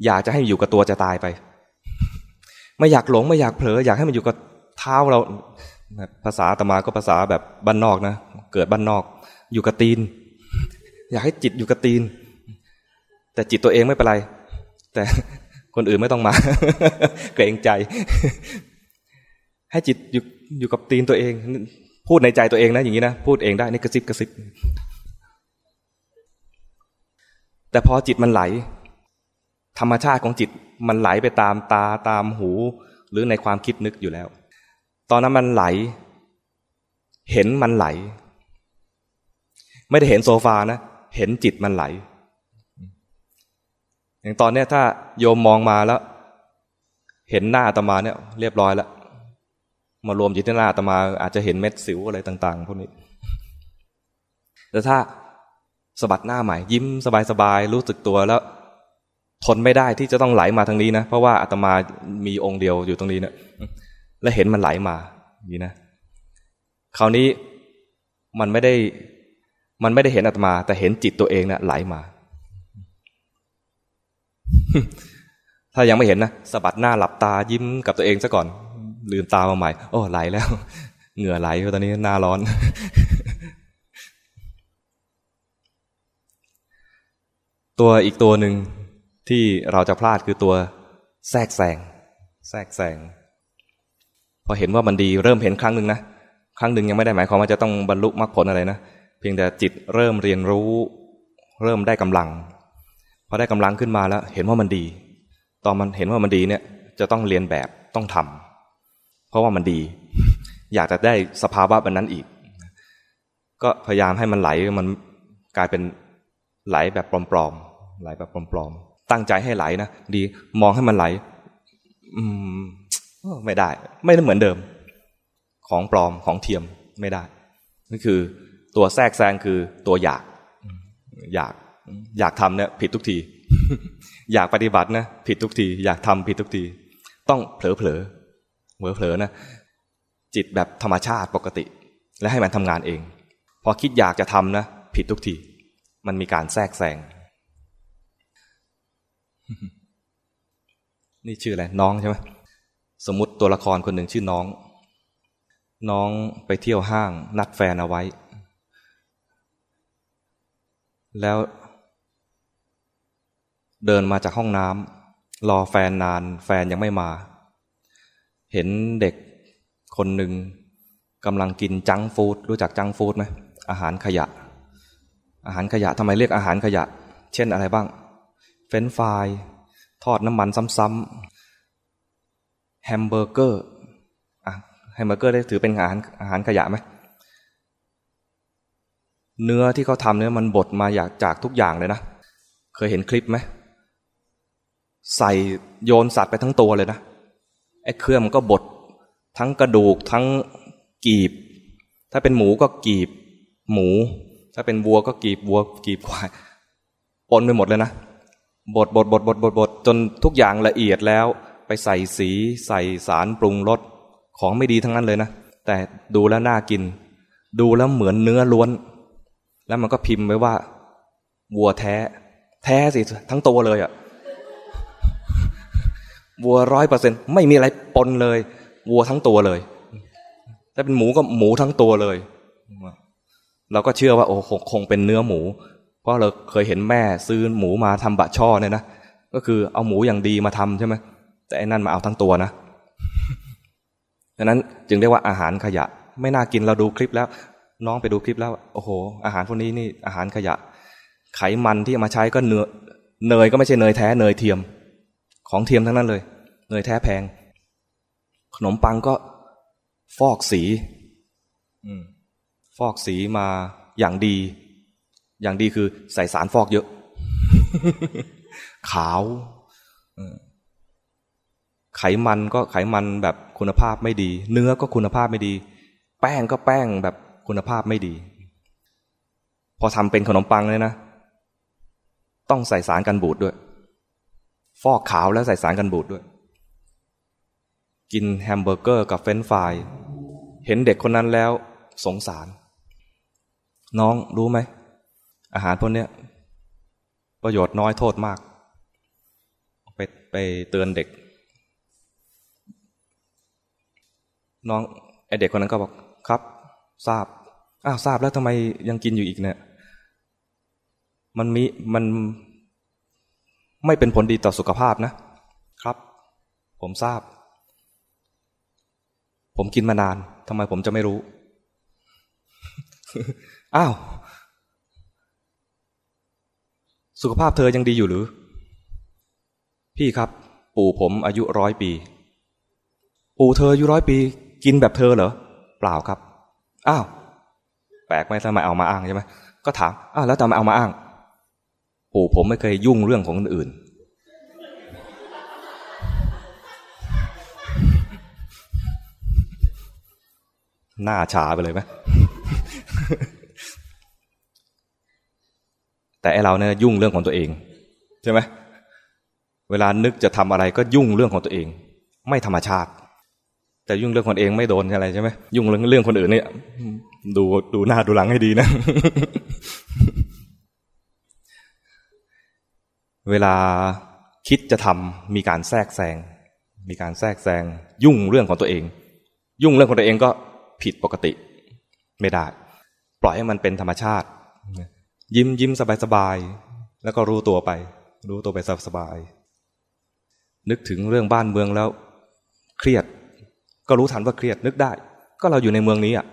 อยากจะให้อยู่กับตัวจะตายไป ไม่อยากหลงไม่อยากเผลออยากให้มันอยู่กับเท้าเราภาษาตมาก็ภาษาแบบบ้านนอกนะเกิดบ้านนอก อยู่กับตีน อยากให้จิตอยู่กับตีน แต่จิตตัวเองไม่เป็นไร แต่คนอื่นไม่ต้องมา เกรงใจ ให้จิตอยู่อยู่กับตีนตัวเอง พูดในใจตัวเองนะอย่างนี้นะพูดเองได้นี่กระซิบกระซิบ แต่พอจิตมันไหล ธรรมชาติของจิตมันไหลไปตามตาตามหู หรือในความคิดนึกอยู่แล้ว ตอนนั้นมันไหล เห็นมันไหล ไม่ได้เห็นโซฟานะ เห็นจิตมันไหล อย่างตอนเนี้ยถ้าโยมมองมาแล้ว เห็นหน้าตมาเนี่ย เรียบร้อยแล้ว มารวมอยู่ที่หน้าตมาอาจจะเห็นเม็ดสิวอะไรต่าง ๆ พวกนี้ แต่ถ้าสะบัดหน้าใหม่ ยิ้มสบายๆรู้สึกตัวแล้ว ทนไม่ได้ที่จะต้องไหลมาทางนี้นะ เพราะว่าอาตมามีองค์เดียวอยู่ตรงนี้เนะและเห็นมันไหลมาอย่างนี้นะ คราวนี้มันไม่ได้มันไม่ได้เห็นอาตมา แต่เห็นจิตตัวเองนะ่ะไหลมา ถ้ายังไม่เห็นนะสะบัดหน้าหลับตายิ้มกับตัวเองซะก่อน ลืมตามาใหม่ โอ้ไหลแล้ว เหงื่อไหลตอนนี้หน้าร้อน ตัวอีกตัวหนึ่งที่เราจะพลาดคือตัวแทรกแซงแทรกแซงพอเห็นว่ามันดีเริ่มเห็นครั้งหนึ่งนะครั้งหนึ่งยังไม่ได้หมายความว่าจะต้องบรรลุมรรคผลอะไรนะเพียงแต่จิตเริ่มเรียนรู้ เริ่มได้กำลังพอได้กำลังขึ้นมาแล้ว เห็นว่ามันดี ตอนมันเห็นว่ามันดีเนี่ย จะต้องเรียนแบบต้องทำ เพราะว่ามันดี อยากจะได้สภาวะแบบนั้นอีก ก็พยายามให้มันไหลมันกลายเป็นไหลแบบปลอมๆไหลแบบปลอมๆตั้งใจให้ไหลนะดีมองให้มันไหล อืมไม่ได้ ไม่ได้เหมือนเดิม ของปลอมของเทียมไม่ได้นี่คือ ตัวแทรกแซงคือตัวอยาก อยาก อยากทำเนี่ยผิดทุกที อยากปฏิบัตินะผิดทุกที อยากทำผิดทุกที ต้องเผลอเผลอ เผลอเผลอนะจิตแบบธรรมชาติปกติ และให้มันทำงานเอง พอคิดอยากจะทำนะ ผิดทุกที มันมีการแทรกแซงนี่ชื่ออะไรน้องใช่ไหมสมมติตัวละครคนหนึ่งชื่อน้อง น้องไปเที่ยวห้าง นัดแฟนเอาไว้ แล้ว เดินมาจากห้องน้ำรอแฟนนาน แฟนยังไม่มา เห็นเด็กคนหนึ่งกำลังกินจังฟูดรู้จักจังฟูดไหมอาหารขยะ อาหารขยะทำไมเรียกอาหารขยะ เช่นอะไรบ้าง เฟรนช์ฟรายทอดน้ำมันซ้ำๆแฮมเบอร์เกอร์แฮมเบอร์เกอร์ได้ถือเป็นอาหารอาหารขยะไหมเนื้อที่เขาทำเนี่ยมันบดมาอยากจากทุกอย่างเลยนะ เคยเห็นคลิปไหม ใส่โยนสัตว์ไปทั้งตัวเลยนะ ไอ้เครื่องมันก็บดทั้งกระดูกทั้งกีบ ถ้าเป็นหมูก็กีบ หมู ถ้าเป็นวัวก็กีบวัวกีบควายปนไปหมดเลยนะบดบดบดบดบดบดจนทุกอย่างละเอียดแล้ว ไปใส่สีใส่สารปรุงรสของไม่ดีทั้งนั้นเลยนะ แต่ดูแล้วน่ากิน ดูแล้วเหมือนเนื้อล้วน แล้วมันก็พิมพ์ไว้ว่า วัวแท้ แท้สิทั้งตัวเลยอะ่ะ วัวร้อยเปอร์เซ็นไม่มีอะไรปนเลย วัวทั้งตัวเลย ถ้าเป็นหมูก็หมูทั้งตัวเลย เราก็เชื่อว่าโอ้คงเป็นเนื้อหมู เพราะเราเคยเห็นแม่ซื้อหมูมาทำบะช่อเนี่ยนะก็คือเอาหมูอย่างดีมาทำใช่ไหมแต่อันนั่นมาเอาทั้งตัวนะดังนั้นจึงเรียกว่าอาหารขยะ ไม่น่ากินเราดูคลิปแล้ว น้องไปดูคลิปแล้ว โอ้โห อาหารพวกนี้นี่อาหารขยะ ไขมันที่มาใช้ก็เนยเนยก็ไม่ใช่เนยแท้เนยเทียม ของเทียมทั้งนั้นเลย เนยแท้แพง ขนมปังก็ฟอกสีอืมฟอกสีมาอย่างดี อย่างดีคือใส่สารฟอกเยอะ ขาวไขมันก็ไขมันแบบคุณภาพไม่ดี เนื้อก็คุณภาพไม่ดี แป้งก็แป้งแบบคุณภาพไม่ดี พอทำเป็นขนมปังเลยนะ ต้องใส่สารกันบูดด้วย ฟอกขาวแล้วใส่สารกันบูดด้วย กินแฮมเบอร์เกอร์กับเฟรนช์ฟรายเห็นเด็กคนนั้นแล้วสงสาร น้องรู้ไหม อาหารพวกนี้ประโยชน์น้อยโทษมาก ไปไปเตือนเด็ก น้องไอเด็กคนนั้นก็บอกครับ ทราบอ้าวทราบแล้วทำไมยังกินอยู่อีกเนี่ย มันมีมันไม่เป็นผลดีต่อสุขภาพนะ ครับ ผมทราบ ผมกินมานานทำไมผมจะไม่รู้ อ้าว สุขภาพเธอยังดีอยู่หรือ พี่ครับ ปู่ผมอายุร้อยปี ปู่เธออายุร้อยปี กินแบบเธอเหรอ เปล่าครับ อ้าว แปลกไหมทำไมเอามาอ้างใช่ไหมก็ถาม อ้าวแล้วทำไมเอามาอ้าง ปู่ผมไม่เคยยุ่งเรื่องของคนอื่น หน้าชาไปเลยไหมแต่ไอเราเนี่ยยุ่งเรื่องของตัวเอง ใช่ไหมเวลานึกจะทำอะไรก็ยุ่งเรื่องของตัวเอง ไม่ธรรมชาติ แต่ยุ่งเรื่องคนเองไม่โดนอะไรใช่ไหมยุ่งเรื่องเรื่องคนอื่นเนี่ย ดูดูหน้าดูหลังให้ดีนะ เวลาคิดจะทำมีการแทรกแซงมีการแทรกแซงยุ่งเรื่องของตัวเอง ยุ่งเรื่องของตัวเองก็ ผิดปกติ ไม่ได้ ปล่อยให้มันเป็นธรรมชาติ ยิ้มยิ้มสบายสบายแล้วก็รู้ตัวไป รู้ตัวไปสบายสบาย นึกถึงเรื่องบ้านเมืองแล้ว เครียด ก็รู้ทันว่าเครียดนึกได้ ก็เราอยู่ในเมืองนี้อะ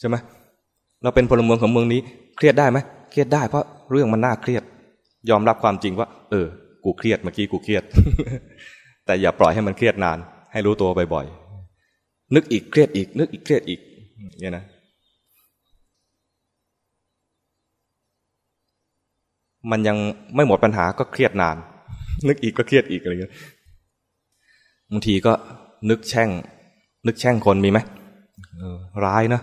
ใช่ไหมเราเป็นพลเมืองของเมืองนี้ เครียดได้ไหมเครียดได้เพราะเรื่องมันน่าเครียด ยอมรับความจริงว่า เออ กูเครียดเมื่อกี้กูเครียด แต่อย่าปล่อยให้มันเครียดนาน ให้รู้ตัวบ่อยๆนึกอีกเครียดอีก นึกอีกเครียดอีก เนี่ยนะ มันยังไม่หมดปัญหาก็เครียดนาน นึกอีกก็เครียดอีกอะไรเงี้ยบางทีก็นึกแช่ง นึกแช่งคนมีไหมร้ายนะ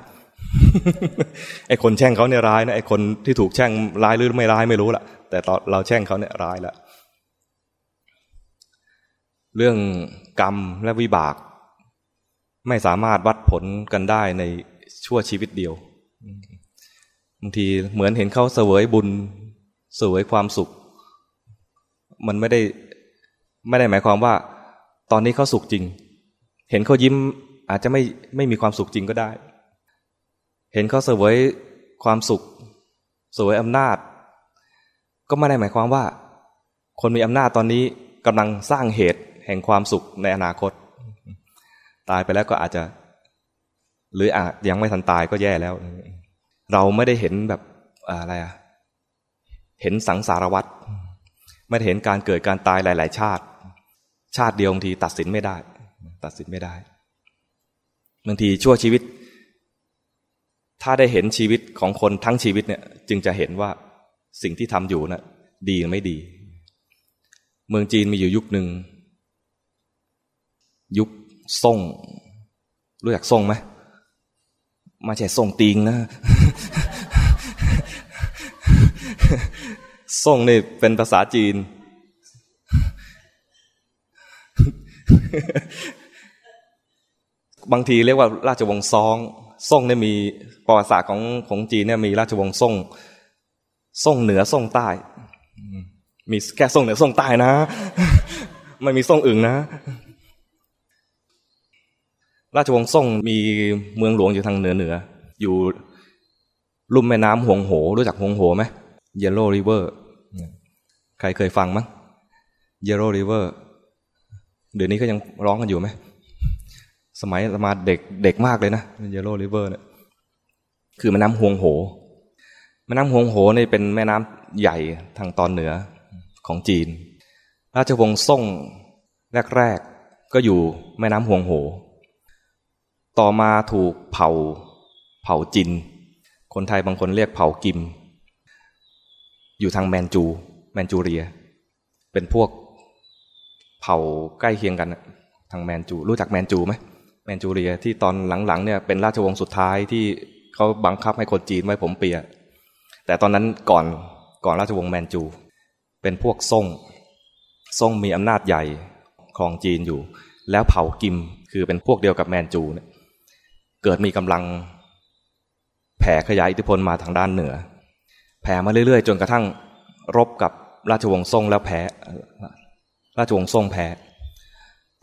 ไอคนแช่งเขาเนี่ยร้ายนะไอคนที่ถูกแช่งร้ายหรือไม่ร้ายไม่รู้ละแต่ตอนเราแช่งเขาเนี่ยร้ายละเรื่องกรรมและวิบาก ไม่สามารถวัดผลกันได้ในชั่วชีวิตเดียวบางทีเหมือนเห็นเขาเสวยบุญ เสวยความสุข มันไม่ได้ไม่ได้หมายความว่า ตอนนี้เขาสุขจริง เห็นเขายิ้มอาจจะไม่ไม่มีความสุขจริงก็ได้ เห็นเขาเสวยความสุข เสวยอำนาจ ก็ไม่ได้หมายความว่า คนมีอำนาจตอนนี้กำลังสร้างเหตุแห่งความสุขในอนาคต ตายไปแล้วก็อาจจะ หรืออาจยังไม่ทันตายก็แย่แล้ว เราไม่ได้เห็นแบบอะไรอะเห็นสังสารวัตรไม่ได้เห็นการเกิดการตายหลาย ๆ ชาติ ชาติเดียวบางทีตัดสินไม่ได้ ตัดสินไม่ได้บางทีชั่วชีวิต ถ้าได้เห็นชีวิตของคนทั้งชีวิตเนี่ย จึงจะเห็นว่าสิ่งที่ทำอยู่นะ่ะ ดีหรือไม่ดี เมืองจีนมีอยู่ยุคหนึ่งยุค ส่ง รู้จักส่งไหมมาใช่ส่งติงนะส่งนี่เป็นภาษาจีน บางทีเรียกว่าราชวงศ์ซองส่งเนี่ยมีประวัติศาสตร์ของของจีนเนี่ยมีราชวงศ์ส่งส่งเหนือส่งใต้ มีแค่ส่งเหนือส่งใต้นะ ไม่มีส่งอื่นนะ ราชวงศ์ส่งมีเมืองหลวงอยู่ทางเหนือเหนือ อยู่ลุ่มแม่น้ำหวงโห รู้จักหวงโหไหม Yellow River ใครเคยฟังมั้ง Yellow River เดี๋ยวนี้ก็ยังร้องกันอยู่ไหมสมัยมาเด็กเด็กมากเลยนะ Yellow River เนี่ยคือแม่น้ำหวงโห แม่น้ำหวงโหนี่เป็นแม่น้ำใหญ่ทางตอนเหนือของจีน ราชวงศ์ซ่งแรกๆก็อยู่แม่น้ำหวงโห ต่อมาถูกเผาเผาจิน คนไทยบางคนเรียกเผากิม อยู่ทางแมนจู แมนจูเรีย เป็นพวกเผาใกล้เคียงกันทางแมนจู รู้จักแมนจูไหมแมนจูเรียที่ตอนหลังๆเนี่ยเป็นราชวงศ์สุดท้ายที่เขาบังคับให้คนจีนไว้ผมเปีย แต่ตอนนั้นก่อนก่อนราชวงศ์แมนจู เป็นพวกซ่งซ่งมีอำนาจใหญ่ครองจีนอยู่ แล้วเผากิมคือเป็นพวกเดียวกับแมนจูเนี่ย เกิดมีกำลังแผผ่ขยายอิทธิพลมาทางด้านเหนือ แผ่มาเรื่อยๆ จนกระทั่งรบกับราชวงศ์ซ่งแล้วแพ้ ราชวงศ์ซ่งแพ้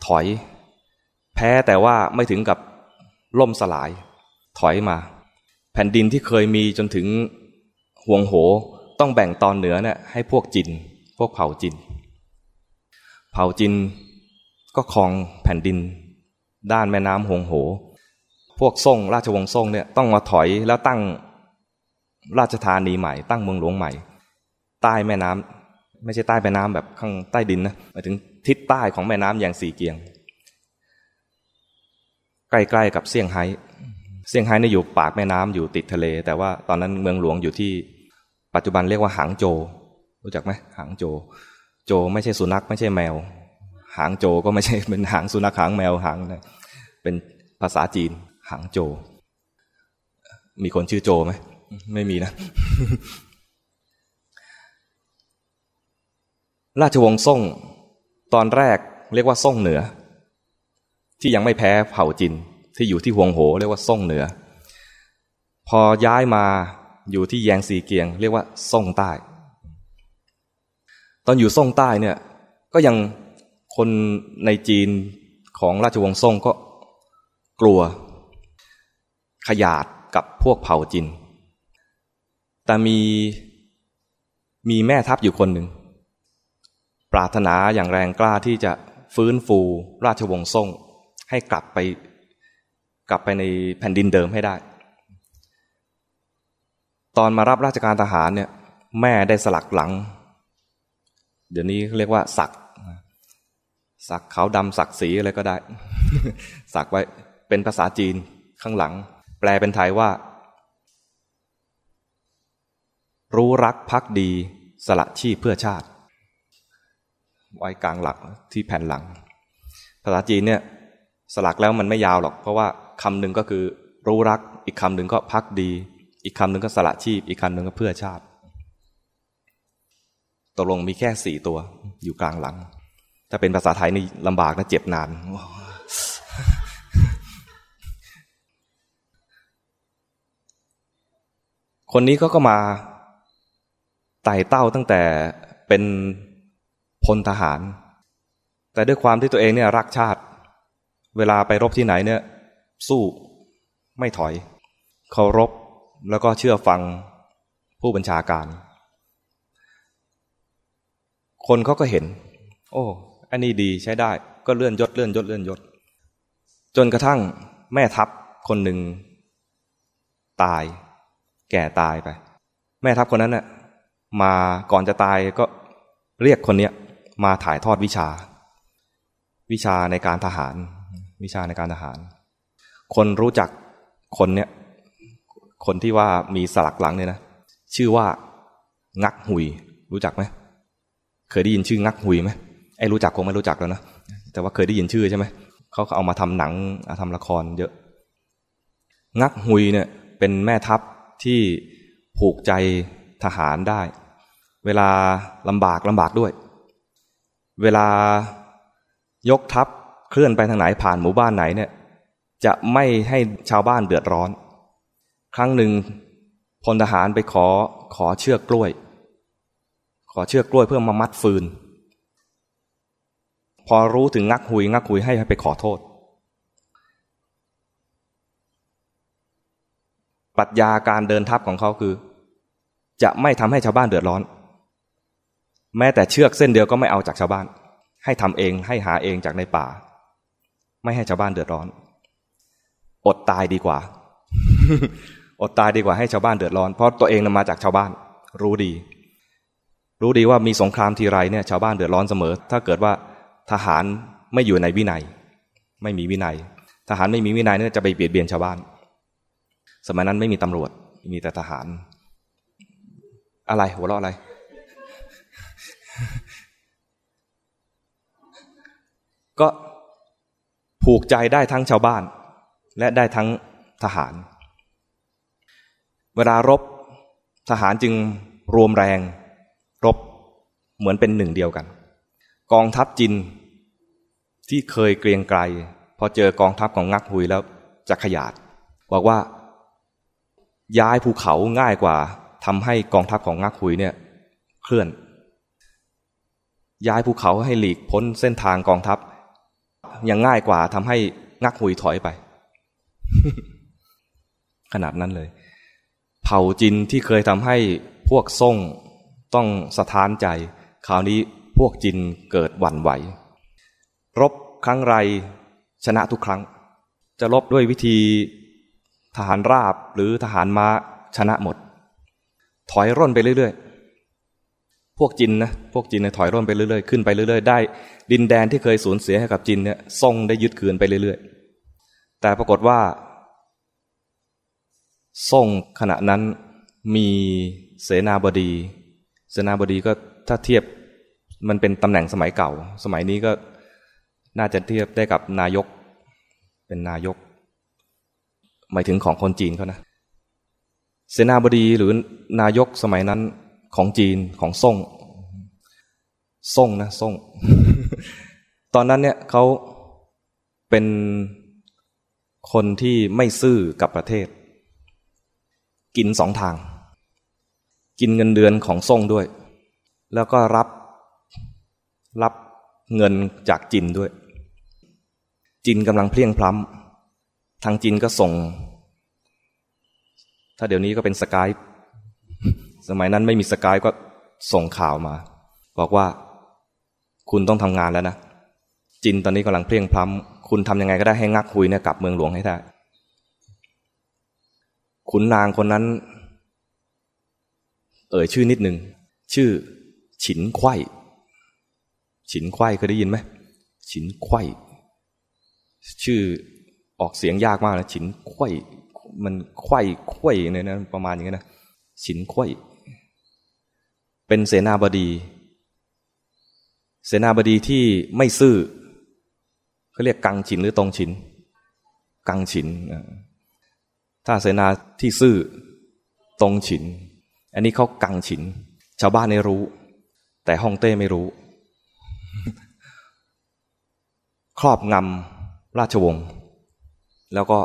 ถอย แพ้แต่ว่าไม่ถึงกับล่มสลาย ถอยมา แผ่นดินที่เคยมีจนถึงห่วงโหต้องแบ่งตอนเหนือเนี่ยให้พวกจิน พวกเผ่าจิน เผ่าจินก็ครองแผ่นดิน ด้านแม่น้ำห่วงโห พวกซ่งราชวงศ์ซ่งเนี่ยต้องมาถอยแล้วตั้งราชธานีใหม่ ตั้งเมืองหลวงใหม่ ใต้แม่น้ำไม่ใช่ใต้แม่น้ำแบบข้างใต้ดินนะหมายถึงทิศใต้ของแม่น้ำอย่างสีเกียง ใกล้ๆกับเซี่ยงไฮ้เซี่ยงไฮ้เนี่ยอยู่ปากแม่น้ำอยู่ติดทะเล แต่ว่าตอนนั้นเมืองหลวงอยู่ที่ปัจจุบันเรียกว่าหางโจ รู้จักไหมหางโจ โจไม่ใช่สุนัขไม่ใช่แมว หางโจก็ไม่ใช่เป็นหางสุนัขหางแมวหางนะเป็นภาษาจีน หางโจ มีคนชื่อโจไหมไม่มีนะ ราชวงศ์ซ่ง ตอนแรกเรียกว่าซ่งเหนือ ที่ยังไม่แพ้เผ่าจิน ที่อยู่ที่หวงโห เรียกว่าซ่งเหนือ พอย้ายมาอยู่ที่แยงซีเกียง เรียกว่าซ่งใต้ ตอนอยู่ซ่งใต้เนี่ย ก็ยังคนในจีนของราชวงศ์ซ่งก็กลัว ขยาดกับพวกเผ่าจิน แต่มีมีแม่ทัพอยู่คนหนึ่ง ปรารถนาอย่างแรงกล้าที่จะฟื้นฟูราชวงศ์ซ่ง ให้กลับไปกลับไปในแผ่นดินเดิมให้ได้ ตอนมารับราชการทหารเนี่ยแม่ได้สลักหลัง เดี๋ยวนี้เรียกว่า สัก สักขาวดำสักสีอะไรก็ได้ สักไว้เป็นภาษาจีนข้างหลัง ลเป็นไทยว่า รู้รักพักดี สละชีพเพื่อชาติ ไว้กลางหลักที่แผ่นหลัง ภาษาจีนเนี่ยสลักแล้วมันไม่ยาวหรอก เพราะว่าคำหนึ่งก็คือ รู้รัก อีกคำหนึ่งก็พักดี อีกคำหนึ่งก็สละชีพ อีกคำหนึ่งก็เพื่อชาติตกลงมีแค่สี่ตัวอยู่กลางหลัง ถ้าเป็นภาษาไทยนี่ลำบากนะเจ็บนาน คนนี้เขาก็มาไต่เต้าตั้งแต่เป็นพลทหาร แต่ด้วยความที่ตัวเองเนี่ยรักชาติ เวลาไปรบที่ไหนเนี่ย สู้ไม่ถอย เคารพแล้วก็เชื่อฟังผู้บัญชาการ คนเขาก็เห็น โอ้ อันนี้ดีใช้ได้ ก็เลื่อนยศเลื่อนยศเลื่อนยศ จนกระทั่งแม่ทัพคนหนึ่งตาย แก่ตายไป แม่ทัพคนนั้นน่ะมาก่อนจะตายก็เรียกคนเนี้ยมาถ่ายทอดวิชา วิชาในการทหาร วิชาในการทหาร คนรู้จักคนเนี้ยคนที่ว่ามีสลักหลังเนี่ยนะชื่อว่า งักหุย รู้จักไหมเคยได้ยินชื่องักหุยไหมไอ้รู้จักคงไม่รู้จักแล้วนะแต่ว่าเคยได้ยินชื่อใช่ไหมเขาเอามาทำหนังทำละครเยอะ งักหุยเนี่ย เป็นแม่ทัพ ที่ผูกใจทหารได้ เวลาลำบากลำบากด้วย เวลายกทัพเคลื่อนไปทางไหนผ่านหมู่บ้านไหนเนี่ย จะไม่ให้ชาวบ้านเดือดร้อน ครั้งหนึ่งพลทหารไปขอขอเชือกกล้วย ขอเชือกกล้วยเพื่อมามัดฟืน พอรู้ถึงงักหุยงักหุยให้ไปขอโทษ ปรัชญาการเดินทัพของเขาคือ จะไม่ทำให้ชาวบ้านเดือดร้อน แม้แต่เชือกเส้นเดียวก็ไม่เอาจากชาวบ้าน ให้ทำเองให้หาเองจากในป่า ไม่ให้ชาวบ้านเดือดร้อน อดตายดีกว่า อดตายดีกว่าให้ชาวบ้านเดือดร้อน เพราะตัวเองนำมาจากชาวบ้าน รู้ดี รู้ดีว่ามีสงครามทีไรเนี่ยชาวบ้านเดือดร้อนเสมอ ถ้าเกิดว่าทหารไม่อยู่ในวินัย ไม่มีวินัย ทหารไม่มีวินัยเนี่ยจะไปเบียดเบียนชาวบ้าน สมัยนั้นไม่มีตำรวจ มีแต่ทหาร อะไรหัวเราะอะไร ก็ผูกใจได้ทั้งชาวบ้าน และได้ทั้งทหาร เวลารบทหารจึงรวมแรงรบเหมือนเป็นหนึ่งเดียวกัน กองทัพจินที่เคยเกรียงไกรพอเจอกองทัพของงักหุยแล้วจะขยาด บอกว่า ย้ายภูเขาง่ายกว่าทำให้กองทัพของงักคุยเนี่ย เคลื่อน ย้ายภูเขาให้หลีกพ้นเส้นทางกองทัพ ยังง่ายกว่าทำให้งักหุยถอยไป ขนาดนั้นเลย เผ่าจินที่เคยทำให้พวกส่งต้องสะท้านใจคราวนี้พวกจินเกิดหวั่นไหว รบครั้งไรชนะทุกครั้ง จะรบด้วยวิธี ทหารราบหรือทหารม้าชนะหมด ถอยร่นไปเรื่อยๆ พวกจินนะพวกจินเนี่ยถอยร่นไปเรื่อยๆ ขึ้นไปเรื่อยๆ ได้ ดินแดนที่เคยสูญเสียให้กับจินเนี่ยทรงได้ยึดคืนไปเรื่อยๆ แต่ปรากฏว่าทรงขณะนั้นมีเสนาบดี เสนาบดีก็ถ้าเทียบมันเป็นตำแหน่งสมัยเก่า สมัยนี้ก็น่าจะเทียบได้กับนายกเป็นนายก หมายถึงของคนจีนเขานะ เสนาบดีหรือนายกสมัยนั้นของจีนของซ่งซ่งนะซ่ง ตอนนั้นเนี่ยเขาเป็นคนที่ไม่ซื่อกับประเทศ กินสองทาง กินเงินเดือนของซ่งด้วย แล้วก็รับรับเงินจากจินด้วย จินกำลังเพลียงพล้ำทางจินก็ส่ง ถ้าเดี๋ยวนี้ก็เป็นสกายสมัยนั้นไม่มีสกายก็ส่งข่าวมา บอกว่า คุณต้องทำงานแล้วนะ จินตอนนี้กำลังเพลียงพล้ำคุณทำยังไงก็ได้ให้งักคุยเนี่ยกลับเมืองหลวงให้ได้ขุนนางคนนั้น เอ่ยชื่อนิดหนึ่งชื่อ ฉินไข่ฉินไข่เคยได้ยินไหมฉินไข่ชื่อออกเสียงยากมากนะฉินไข่ มันไข่ไข่เนี่ยนะประมาณอย่างนี้นะฉินไข่เป็นเสนาบดี เสนาบดีที่ไม่ซื่อเขาเรียกกังฉินหรือตรงฉิน กังฉิน ถ้าเสนาที่ซื่อตรงฉิน อันนี้เขากังฉิน ชาวบ้านไม่รู้ แต่ฮ่องเต้ไม่รู้ ครอบงำราชวงศ์แล้วก็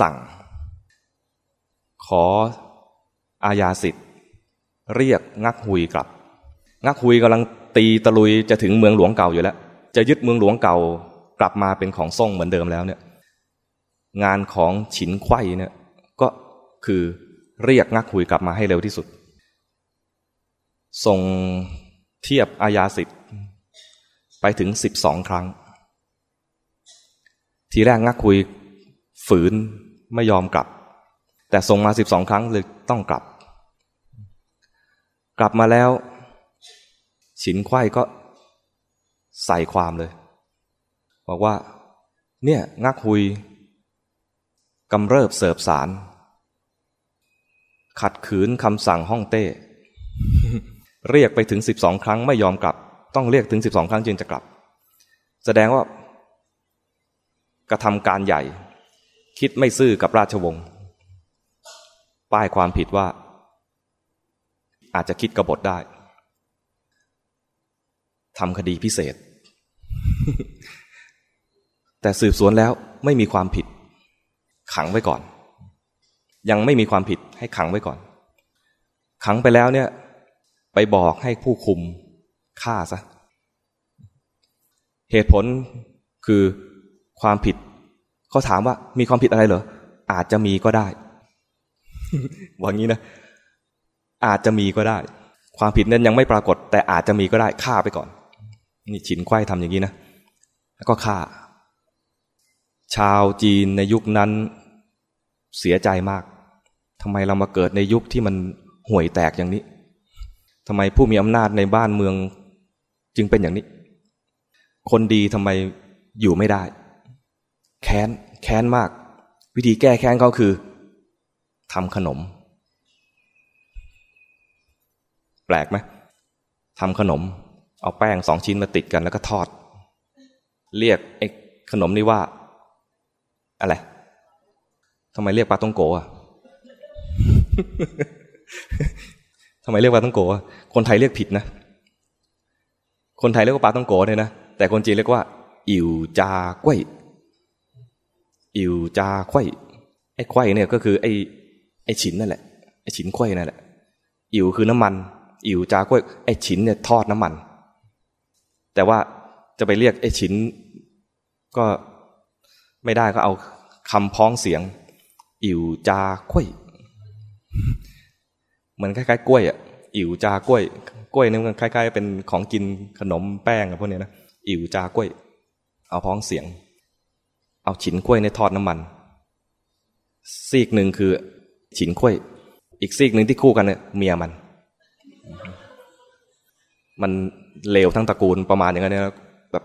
สั่ง ขออาญาสิทธิ์ เรียกงักหุยกลับ งักหุยกำลังตีตะลุยจะถึงเมืองหลวงเก่าอยู่แล้ว จะยึดเมืองหลวงเก่ากลับมาเป็นของซ่งเหมือนเดิมแล้วเนี่ย งานของฉินไข่เนี่ยก็คือเรียกงักหุยกลับมาให้เร็วที่สุดส่งเทียบอาญาสิทธิ์ไปถึงสิบสองครั้ง ทีแรกงักคุยฝืนไม่ยอมกลับ แต่ส่งมาสิบสองครั้งเลยต้องกลับ กลับมาแล้ว ฉินไข่ก็ใส่ความเลย บอกว่า เนี่ยงักคุยกำเริบเสิบสาร ขัดขืนคำสั่งห้องเต้ เรียกไปถึงสิบสองครั้งไม่ยอมกลับ ต้องเรียกถึงสิบสองครั้งจึงจะกลับ แสดงว่า กระทำการใหญ่ คิดไม่ซื่อกับราชวงศ์ ป้ายความผิดว่า อาจจะคิดกบฏได้ทำคดีพิเศษ แต่สืบสวนแล้วไม่มีความผิด ขังไว้ก่อน ยังไม่มีความผิดให้ขังไว้ก่อน ขังไปแล้วเนี่ย ไปบอกให้ผู้คุมฆ่าซะ เหตุผลคือความผิดเขาถามว่ามีความผิดอะไรเหรอ อาจจะมีก็ได้ ว่างี้นะ อาจจะมีก็ได้ ความผิดนั้นยังไม่ปรากฏ แต่อาจจะมีก็ได้ฆ่าไปก่อน นี่ฉินไข้ทำอย่างนี้นะแล้วก็ฆ่า ชาวจีนในยุคนั้นเสียใจมากทำไมเรามาเกิดในยุคที่มันห่วยแตกอย่างนี้ทำไมผู้มีอำนาจในบ้านเมืองจึงเป็นอย่างนี้ คนดีทำไมอยู่ไม่ได้ แค้น แค้นมาก วิธีแก้แค้นเขาคือ ทำขนม แปลกไหมทำขนม เอาแป้งสองชิ้นมาติดกันแล้วก็ทอด เรียกไอ้ขนมนี่ว่า อะไรทำไมเรียกปลาต้องโกะทำไมเรียกปลาต้องโกะคนไทยเรียกผิดนะ คนไทยเรียกว่าปลาต้องโกะเนี่ยนะ แต่คนจีนเรียกว่า อิวจาก้วย อิวจาไข่ไอ้ไข่เนี่ยก็คือไอ้ ไอ้ฉินนั่นแหละไอ้ฉินกล้วยนั่นแหละอิ๋วคือน้ำมันอิ๋วจากล้วยไอ้ฉินเนี่ยทอดน้ำมัน แต่ว่าจะไปเรียกไอ้ฉินก็ไม่ได้ก็เอาคำพ้องเสียง อิ๋วจากล้วยเหมือนคล้ายๆกล้วยอะอิ๋วจากล้วย กล้วยนี่มันคล้าย ๆ เป็นของกินขนมแป้งอะพวกนี้นะอิ๋วจากล้วย เอาพ้องเสียง เอาฉินกล้วยในทอดน้ำมัน ซีกหนึ่งคือ ฉินกล้วยอีกซีกหนึ่งที่คู่กันเนี่ยเมียมัน มันเลวทั้งตระกูลประมาณอย่างนี้นแบบ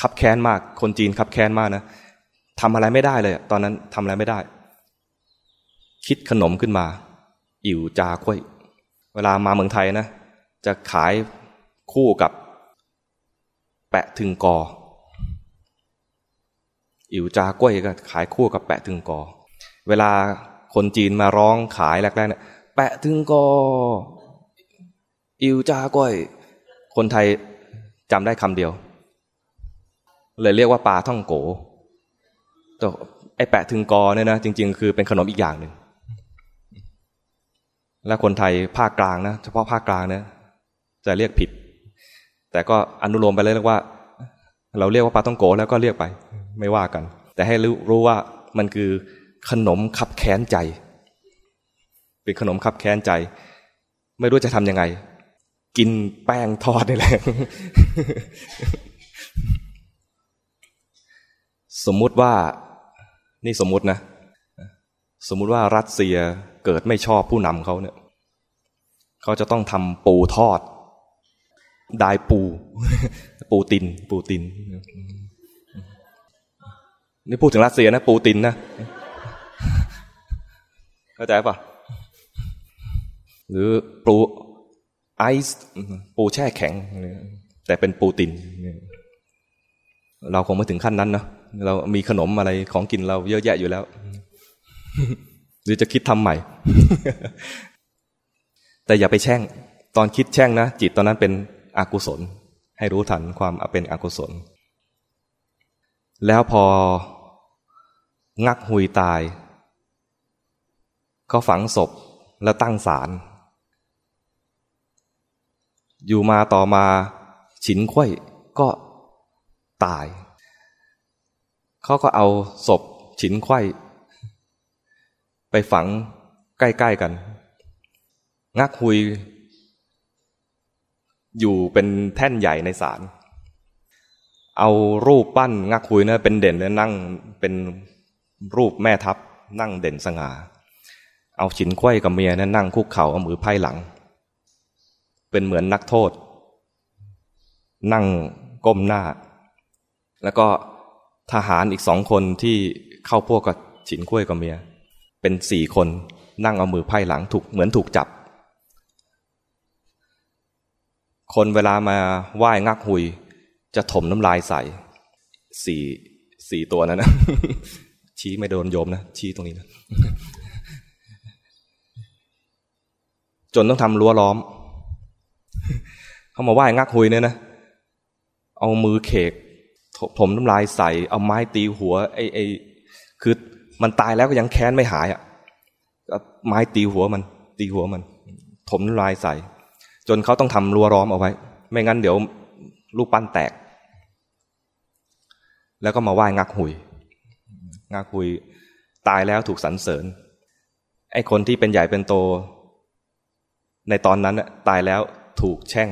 คับแค้นมาก คนจีนคับแค้นมากนะทำอะไรไม่ได้เลย ตอนนั้นทำอะไรไม่ได้ คิดขนมขึ้นมา อิ๋วจากล้ยเวลามาเมืองไทยนะ จะขายคู่กับ แปะถึงกอ อิ๋วจากล้วยก็ขายคู่กับแปะถึงกอ เวลา คนจีนมาร้องขายแรกๆเนี่ยแปะถึงกออิวจากล้วยคนไทยจำได้คำเดียว เลยเรียกว่าปลาท่องโกแต่ไอแปะถึงกอเนี่ยนะจริง ๆ คือเป็นขนมอีกอย่างหนึ่งและคนไทยภาคกลางนะเฉพาะภาคกลางเนี่ยจะเรียกผิด แต่ก็อนุโลมไปเลยเรียกว่า เราเรียกว่าปลาต้องโกแล้วก็เรียกไป ไม่ว่ากัน แต่ให้รู้รู้ว่ามันคือ ขนมขับแค้นใจ เป็นขนมขับแค้นใจ ไม่รู้จะทำยังไง กินแป้งทอดนี่แหละสมมุติว่านี่สมมุตินะ สมมุติว่ารัสเซียเกิดไม่ชอบผู้นำเขาเนี่ยเขาจะต้องทำปูทอดดายปู ปูติน ปูติน นี่พูดถึงรัสเซียนะ ปูตินนะ เข้าใจปะหรือปูไอซ์ปูแช่แข็ง แต่เป็นปูติน เราคงไม่ถึงขั้นนั้นเนาะเรามีขนมอะไรของกินเราเยอะแยะอยู่แล้ว หรือจะคิดทำใหม่ แต่อย่าไปแช่ง ตอนคิดแช่งนะจิตตอนนั้นเป็นอกุศล ให้รู้ทันความเป็นอกุศล แล้วพองักหุยตาย ก็ฝังศพแล้วตั้งศาลอยู่มาต่อมาฉินข้วยก็ตาย เขาก็เอาศพฉินไข้ไปฝังใกล้ๆกัน งักหุย อยู่เป็นแท่นใหญ่ในศาล เอารูปปั้นงักหุยนะเป็นเด่นแล้วนั่งเป็นรูปแม่ทัพนั่งเด่นสง่า เอาฉินไข้กับเมียนะนั่งคุกเข่าเอามือไพ่หลัง เป็นเหมือนนักโทษ นั่งก้มหน้า แล้วก็ทหารอีกสองคนที่เข้าพวกกับฉินคุ้ยกับเมีย เป็นสี่คนนั่งเอามือไพ่หลังถูกเหมือนถูกจับ คนเวลามาไหว้งักหุย จะถมน้ำลายใส่สี่สี่ตัวนั้นนะชี้ไม่โดนโยมนะ ชี้ตรงนี้นะ จนต้องทำรั้วล้อม เขามาไหว้งักหุยเนี่ยนะ เอามือเขกถมน้ำลายใส่ เอาไม้ตีหัวไอ้ไอ้คือมันตายแล้วก็ยังแค้นไม่หายอะไม้ตีหัวมัน ตีหัวมัน ถมน้ำลายใส่ จนเขาต้องทำรั้วร้อมเอาไว้ ไม่งั้นเดี๋ยวลูกปั้นแตก แล้วก็มาไหว้งักหุยงักหุยตายแล้วถูกสรรเสริญไอ้คนที่เป็นใหญ่เป็นโต ในตอนนั้นตายแล้วถูกแช่ง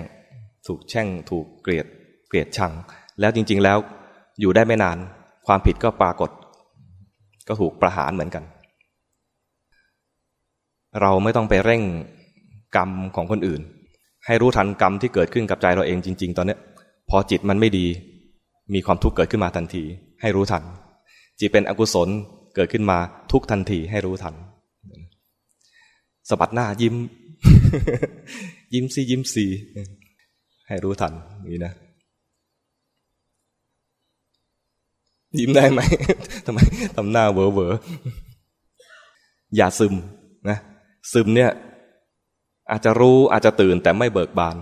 ถูกแช่ง ถูกเกลียด เกลียดชัง แล้วจริง ๆ แล้วอยู่ได้ไม่นาน ความผิดก็ปรากฏ ก็ถูกประหารเหมือนกัน เราไม่ต้องไปเร่งกรรมของคนอื่น ให้รู้ทันกรรมที่เกิดขึ้นกับใจเราเองจริง ๆ ตอนนี้พอจิตมันไม่ดี มีความทุกข์เกิดขึ้นมาทันที ให้รู้ทัน จิตเป็นอกุศลเกิดขึ้นมาทุกทันทีให้รู้ทันสะบัดหน้ายิ้ม ยิ้มซียิ้มซีให้รู้ทันนี่นะ ยิ้มได้ไหมทำไมทำหน้าเวอเวออย่าซึมนะซึมเนี่ย อาจจะรู้อาจจะตื่นแต่ไม่เบิกบาน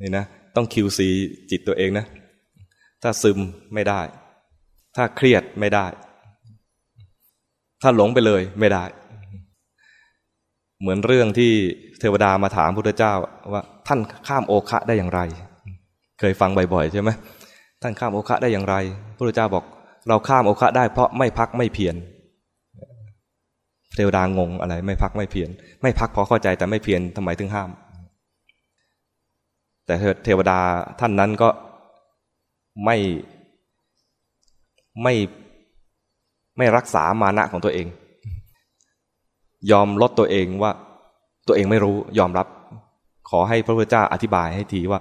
นี่นะต้องคิวซีจิตตัวเองนะ ถ้าซึมไม่ได้ ถ้าเครียดไม่ได้ ถ้าหลงไปเลยไม่ได้ เหมือนเรื่องที่เทวดามาถามพระพุทธเจ้าว่าท่านข้ามโอคะได้อย่างไร เคยฟังบ่อยๆใช่ไหมท่านข้ามโอคะได้อย่างไรพระพุทธเจ้าบอกเราข้ามโอคะได้เพราะไม่พักไม่เพียรเทวดางงอะไร ไม่พักไม่เพียรไม่พักพอเข้าใจแต่ไม่เพียรทำไมถึงห้าม แต่เทวดาท่านนั้นก็ไม่ไม่ไม่รักษามานะของตัวเอง ยอมลดตัวเองว่า ตัวเองไม่รู้ยอมรับ ขอให้พระพุทธเจ้าอธิบายให้ทีว่า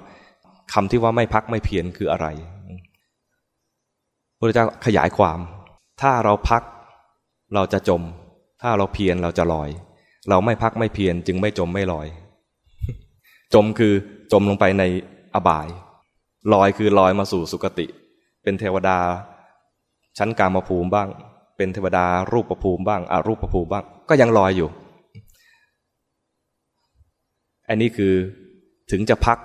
คำที่ว่าไม่พักไม่เพียรคืออะไรพระพุทธเจ้าขยายความ ถ้าเราพักเราจะจม ถ้าเราเพียรเราจะลอย เราไม่พักไม่เพียรจึงไม่จมไม่ลอย จมคือจมลงไปในอบาย ลอยคือลอยมาสู่สุคติ เป็นเทวดา ชั้นกามภูมิบ้าง เป็นเทวดารูปประภูมิบ้างอารูปประภูมิบ้าง ก็ยังลอยอยู่ อันนี้คือถึงจะพัก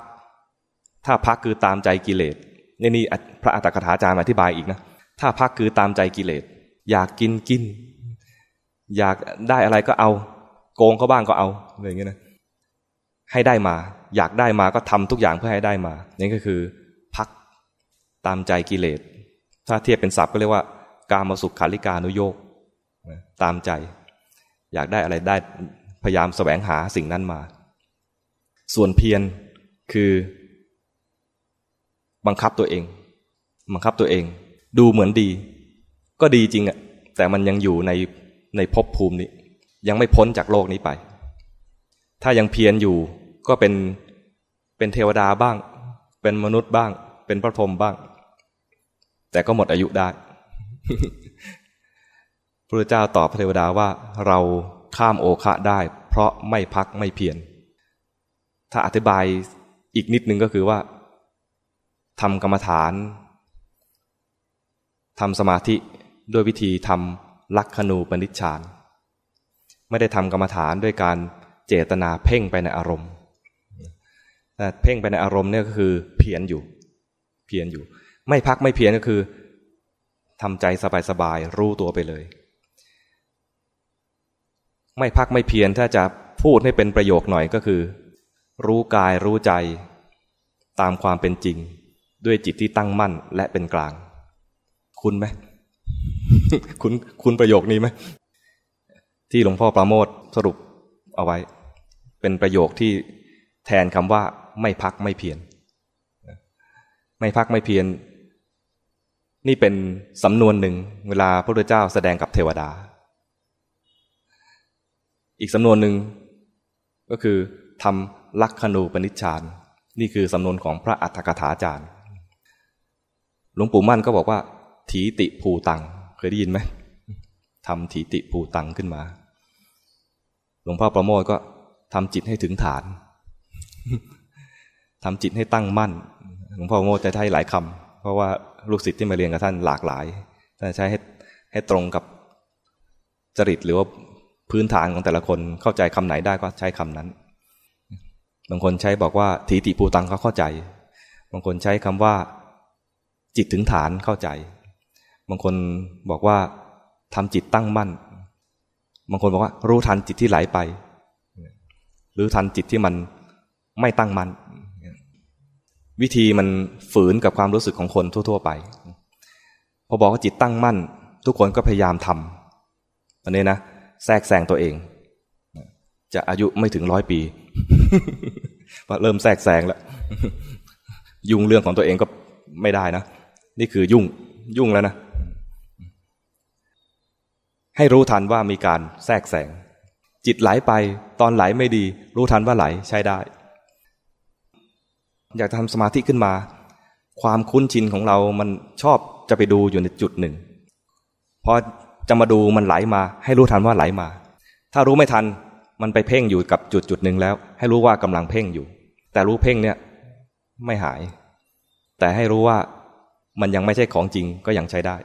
ถ้าพักคือตามใจกิเลสนี่นี่พระอัตถกถาจารย์อธิบายอีกนะ ถ้าพักคือตามใจกิเลส อยากกินกิน อยากได้อะไรก็เอา โกงเขาบ้างก็เอาอะไรอย่างเงี้ยนะ ให้ได้มา อยากได้มาก็ทำทุกอย่างเพื่อให้ได้มา นี่ก็คือ พักตามใจกิเลส ถ้าเทียบเป็นศัพท์ก็เรียกว่า การมาสุขขาริกานุโยกตามใจ อยากได้อะไรได้พยายามแสวงหาสิ่งนั้นมา ส่วนเพียรคือบังคับตัวเอง บังคับตัวเอง ดูเหมือนดี ก็ดีจริงอะแต่มันยังอยู่ในในภพภูมินี้ ยังไม่พ้นจากโลกนี้ไป ถ้ายังเพียรอยู่ก็เป็นเป็นเทวดาบ้าง เป็นมนุษย์บ้าง เป็นพระพรหมบ้าง แต่ก็หมดอายุได้ พระเจ้าตอบพระเทวดาว่าเราข้ามโอคะได้ เพราะไม่พักไม่เพียรถ้าอธิบายอีกนิดนึงก็คือว่าทำกรรมฐานทำสมาธิด้วยวิธีทำลักขณูปนิชฌานไม่ได้ทำกรรมฐานด้วยการเจตนาเพ่งไปในอารมณ์แต่เพ่งไปในอารมณ์เนี่ยก็คือเพียรอยู่ เพียรอยู่ ไม่พักไม่เพียรก็คือ ทำใจสบายๆรู้ตัวไปเลย ไม่พักไม่เพียรถ้าจะพูดให้เป็นประโยคหน่อยก็คือ รู้กายรู้ใจ ตามความเป็นจริง ด้วยจิตที่ตั้งมั่นและเป็นกลาง คุณไหมคุณคุณประโยคนี้ไหมที่หลวงพ่อประโมทสรุปเอาไว้ เป็นประโยคที่แทนคำว่า ไม่พักไม่เพียรไม่พักไม่เพียร นี่เป็นสำนวนหนึ่งเวลาพระพุทธเจ้าแสดงกับเทวดา อีกสำนวนหนึ่งก็คือทำลักขณูปนิชฌานนี่คือสำนวนของพระอัฏฐกถาจารย์ หลวงปู่มั่นก็บอกว่า ถีติภูตัง เคยได้ยินไหมทำถีติภูตังขึ้นมา หลวงพ่อประโมทก็ทำจิตให้ถึงฐานทำจิตให้ตั้งมั่น หลวงพ่อประโมทจะใช้หลายคำเพราะว่า ลูกศิษย์ที่มาเรียนกับท่านหลากหลายท่านใช้ให้ให้ตรงกับจริตหรือว่าพื้นฐานของแต่ละคนเข้าใจคำไหนได้ก็ใช้คำนั้น บางคนใช้บอกว่าทีติปูตังเขาเข้าใจ บางคนใช้คำว่า จิตถึงฐานเข้าใจ บางคนบอกว่าทำจิตตั้งมั่น บางคนบอกว่า รู้ทันจิตที่ไหลไป หรือทันจิตที่มันไม่ตั้งมั่น วิธีมันฝืนกับความรู้สึกของคนทั่ว ๆ ไป พอบอกว่าจิตตั้งมั่น ทุกคนก็พยายามทำอันนี้นะแทรกแซงตัวเอง จะอายุไม่ถึงร้อยปีเริ่มแทรกแซงแล้ว ยุ่งเรื่องของตัวเองก็ไม่ได้นะ นี่คือยุ่งยุ่งแล้วนะ ให้รู้ทันว่ามีการแทรกแซงจิตไหลไปตอนไหลไม่ดี รู้ทันว่าไหลใช้ได้ อยากทำสมาธิขึ้นมา ความคุ้นชินของเรามันชอบจะไปดูอยู่ในจุดหนึ่งพอจะมาดูมันไหลมา ให้รู้ทันว่าไหลมา ถ้ารู้ไม่ทันมันไปเพ่งอยู่กับจุดจุดหนึ่งแล้ว ให้รู้ว่ากำลังเพ่งอยู่ แต่รู้เพ่งเนี่ยไม่หาย แต่ให้รู้ว่ามันยังไม่ใช่ของจริงก็ยังใช้ได้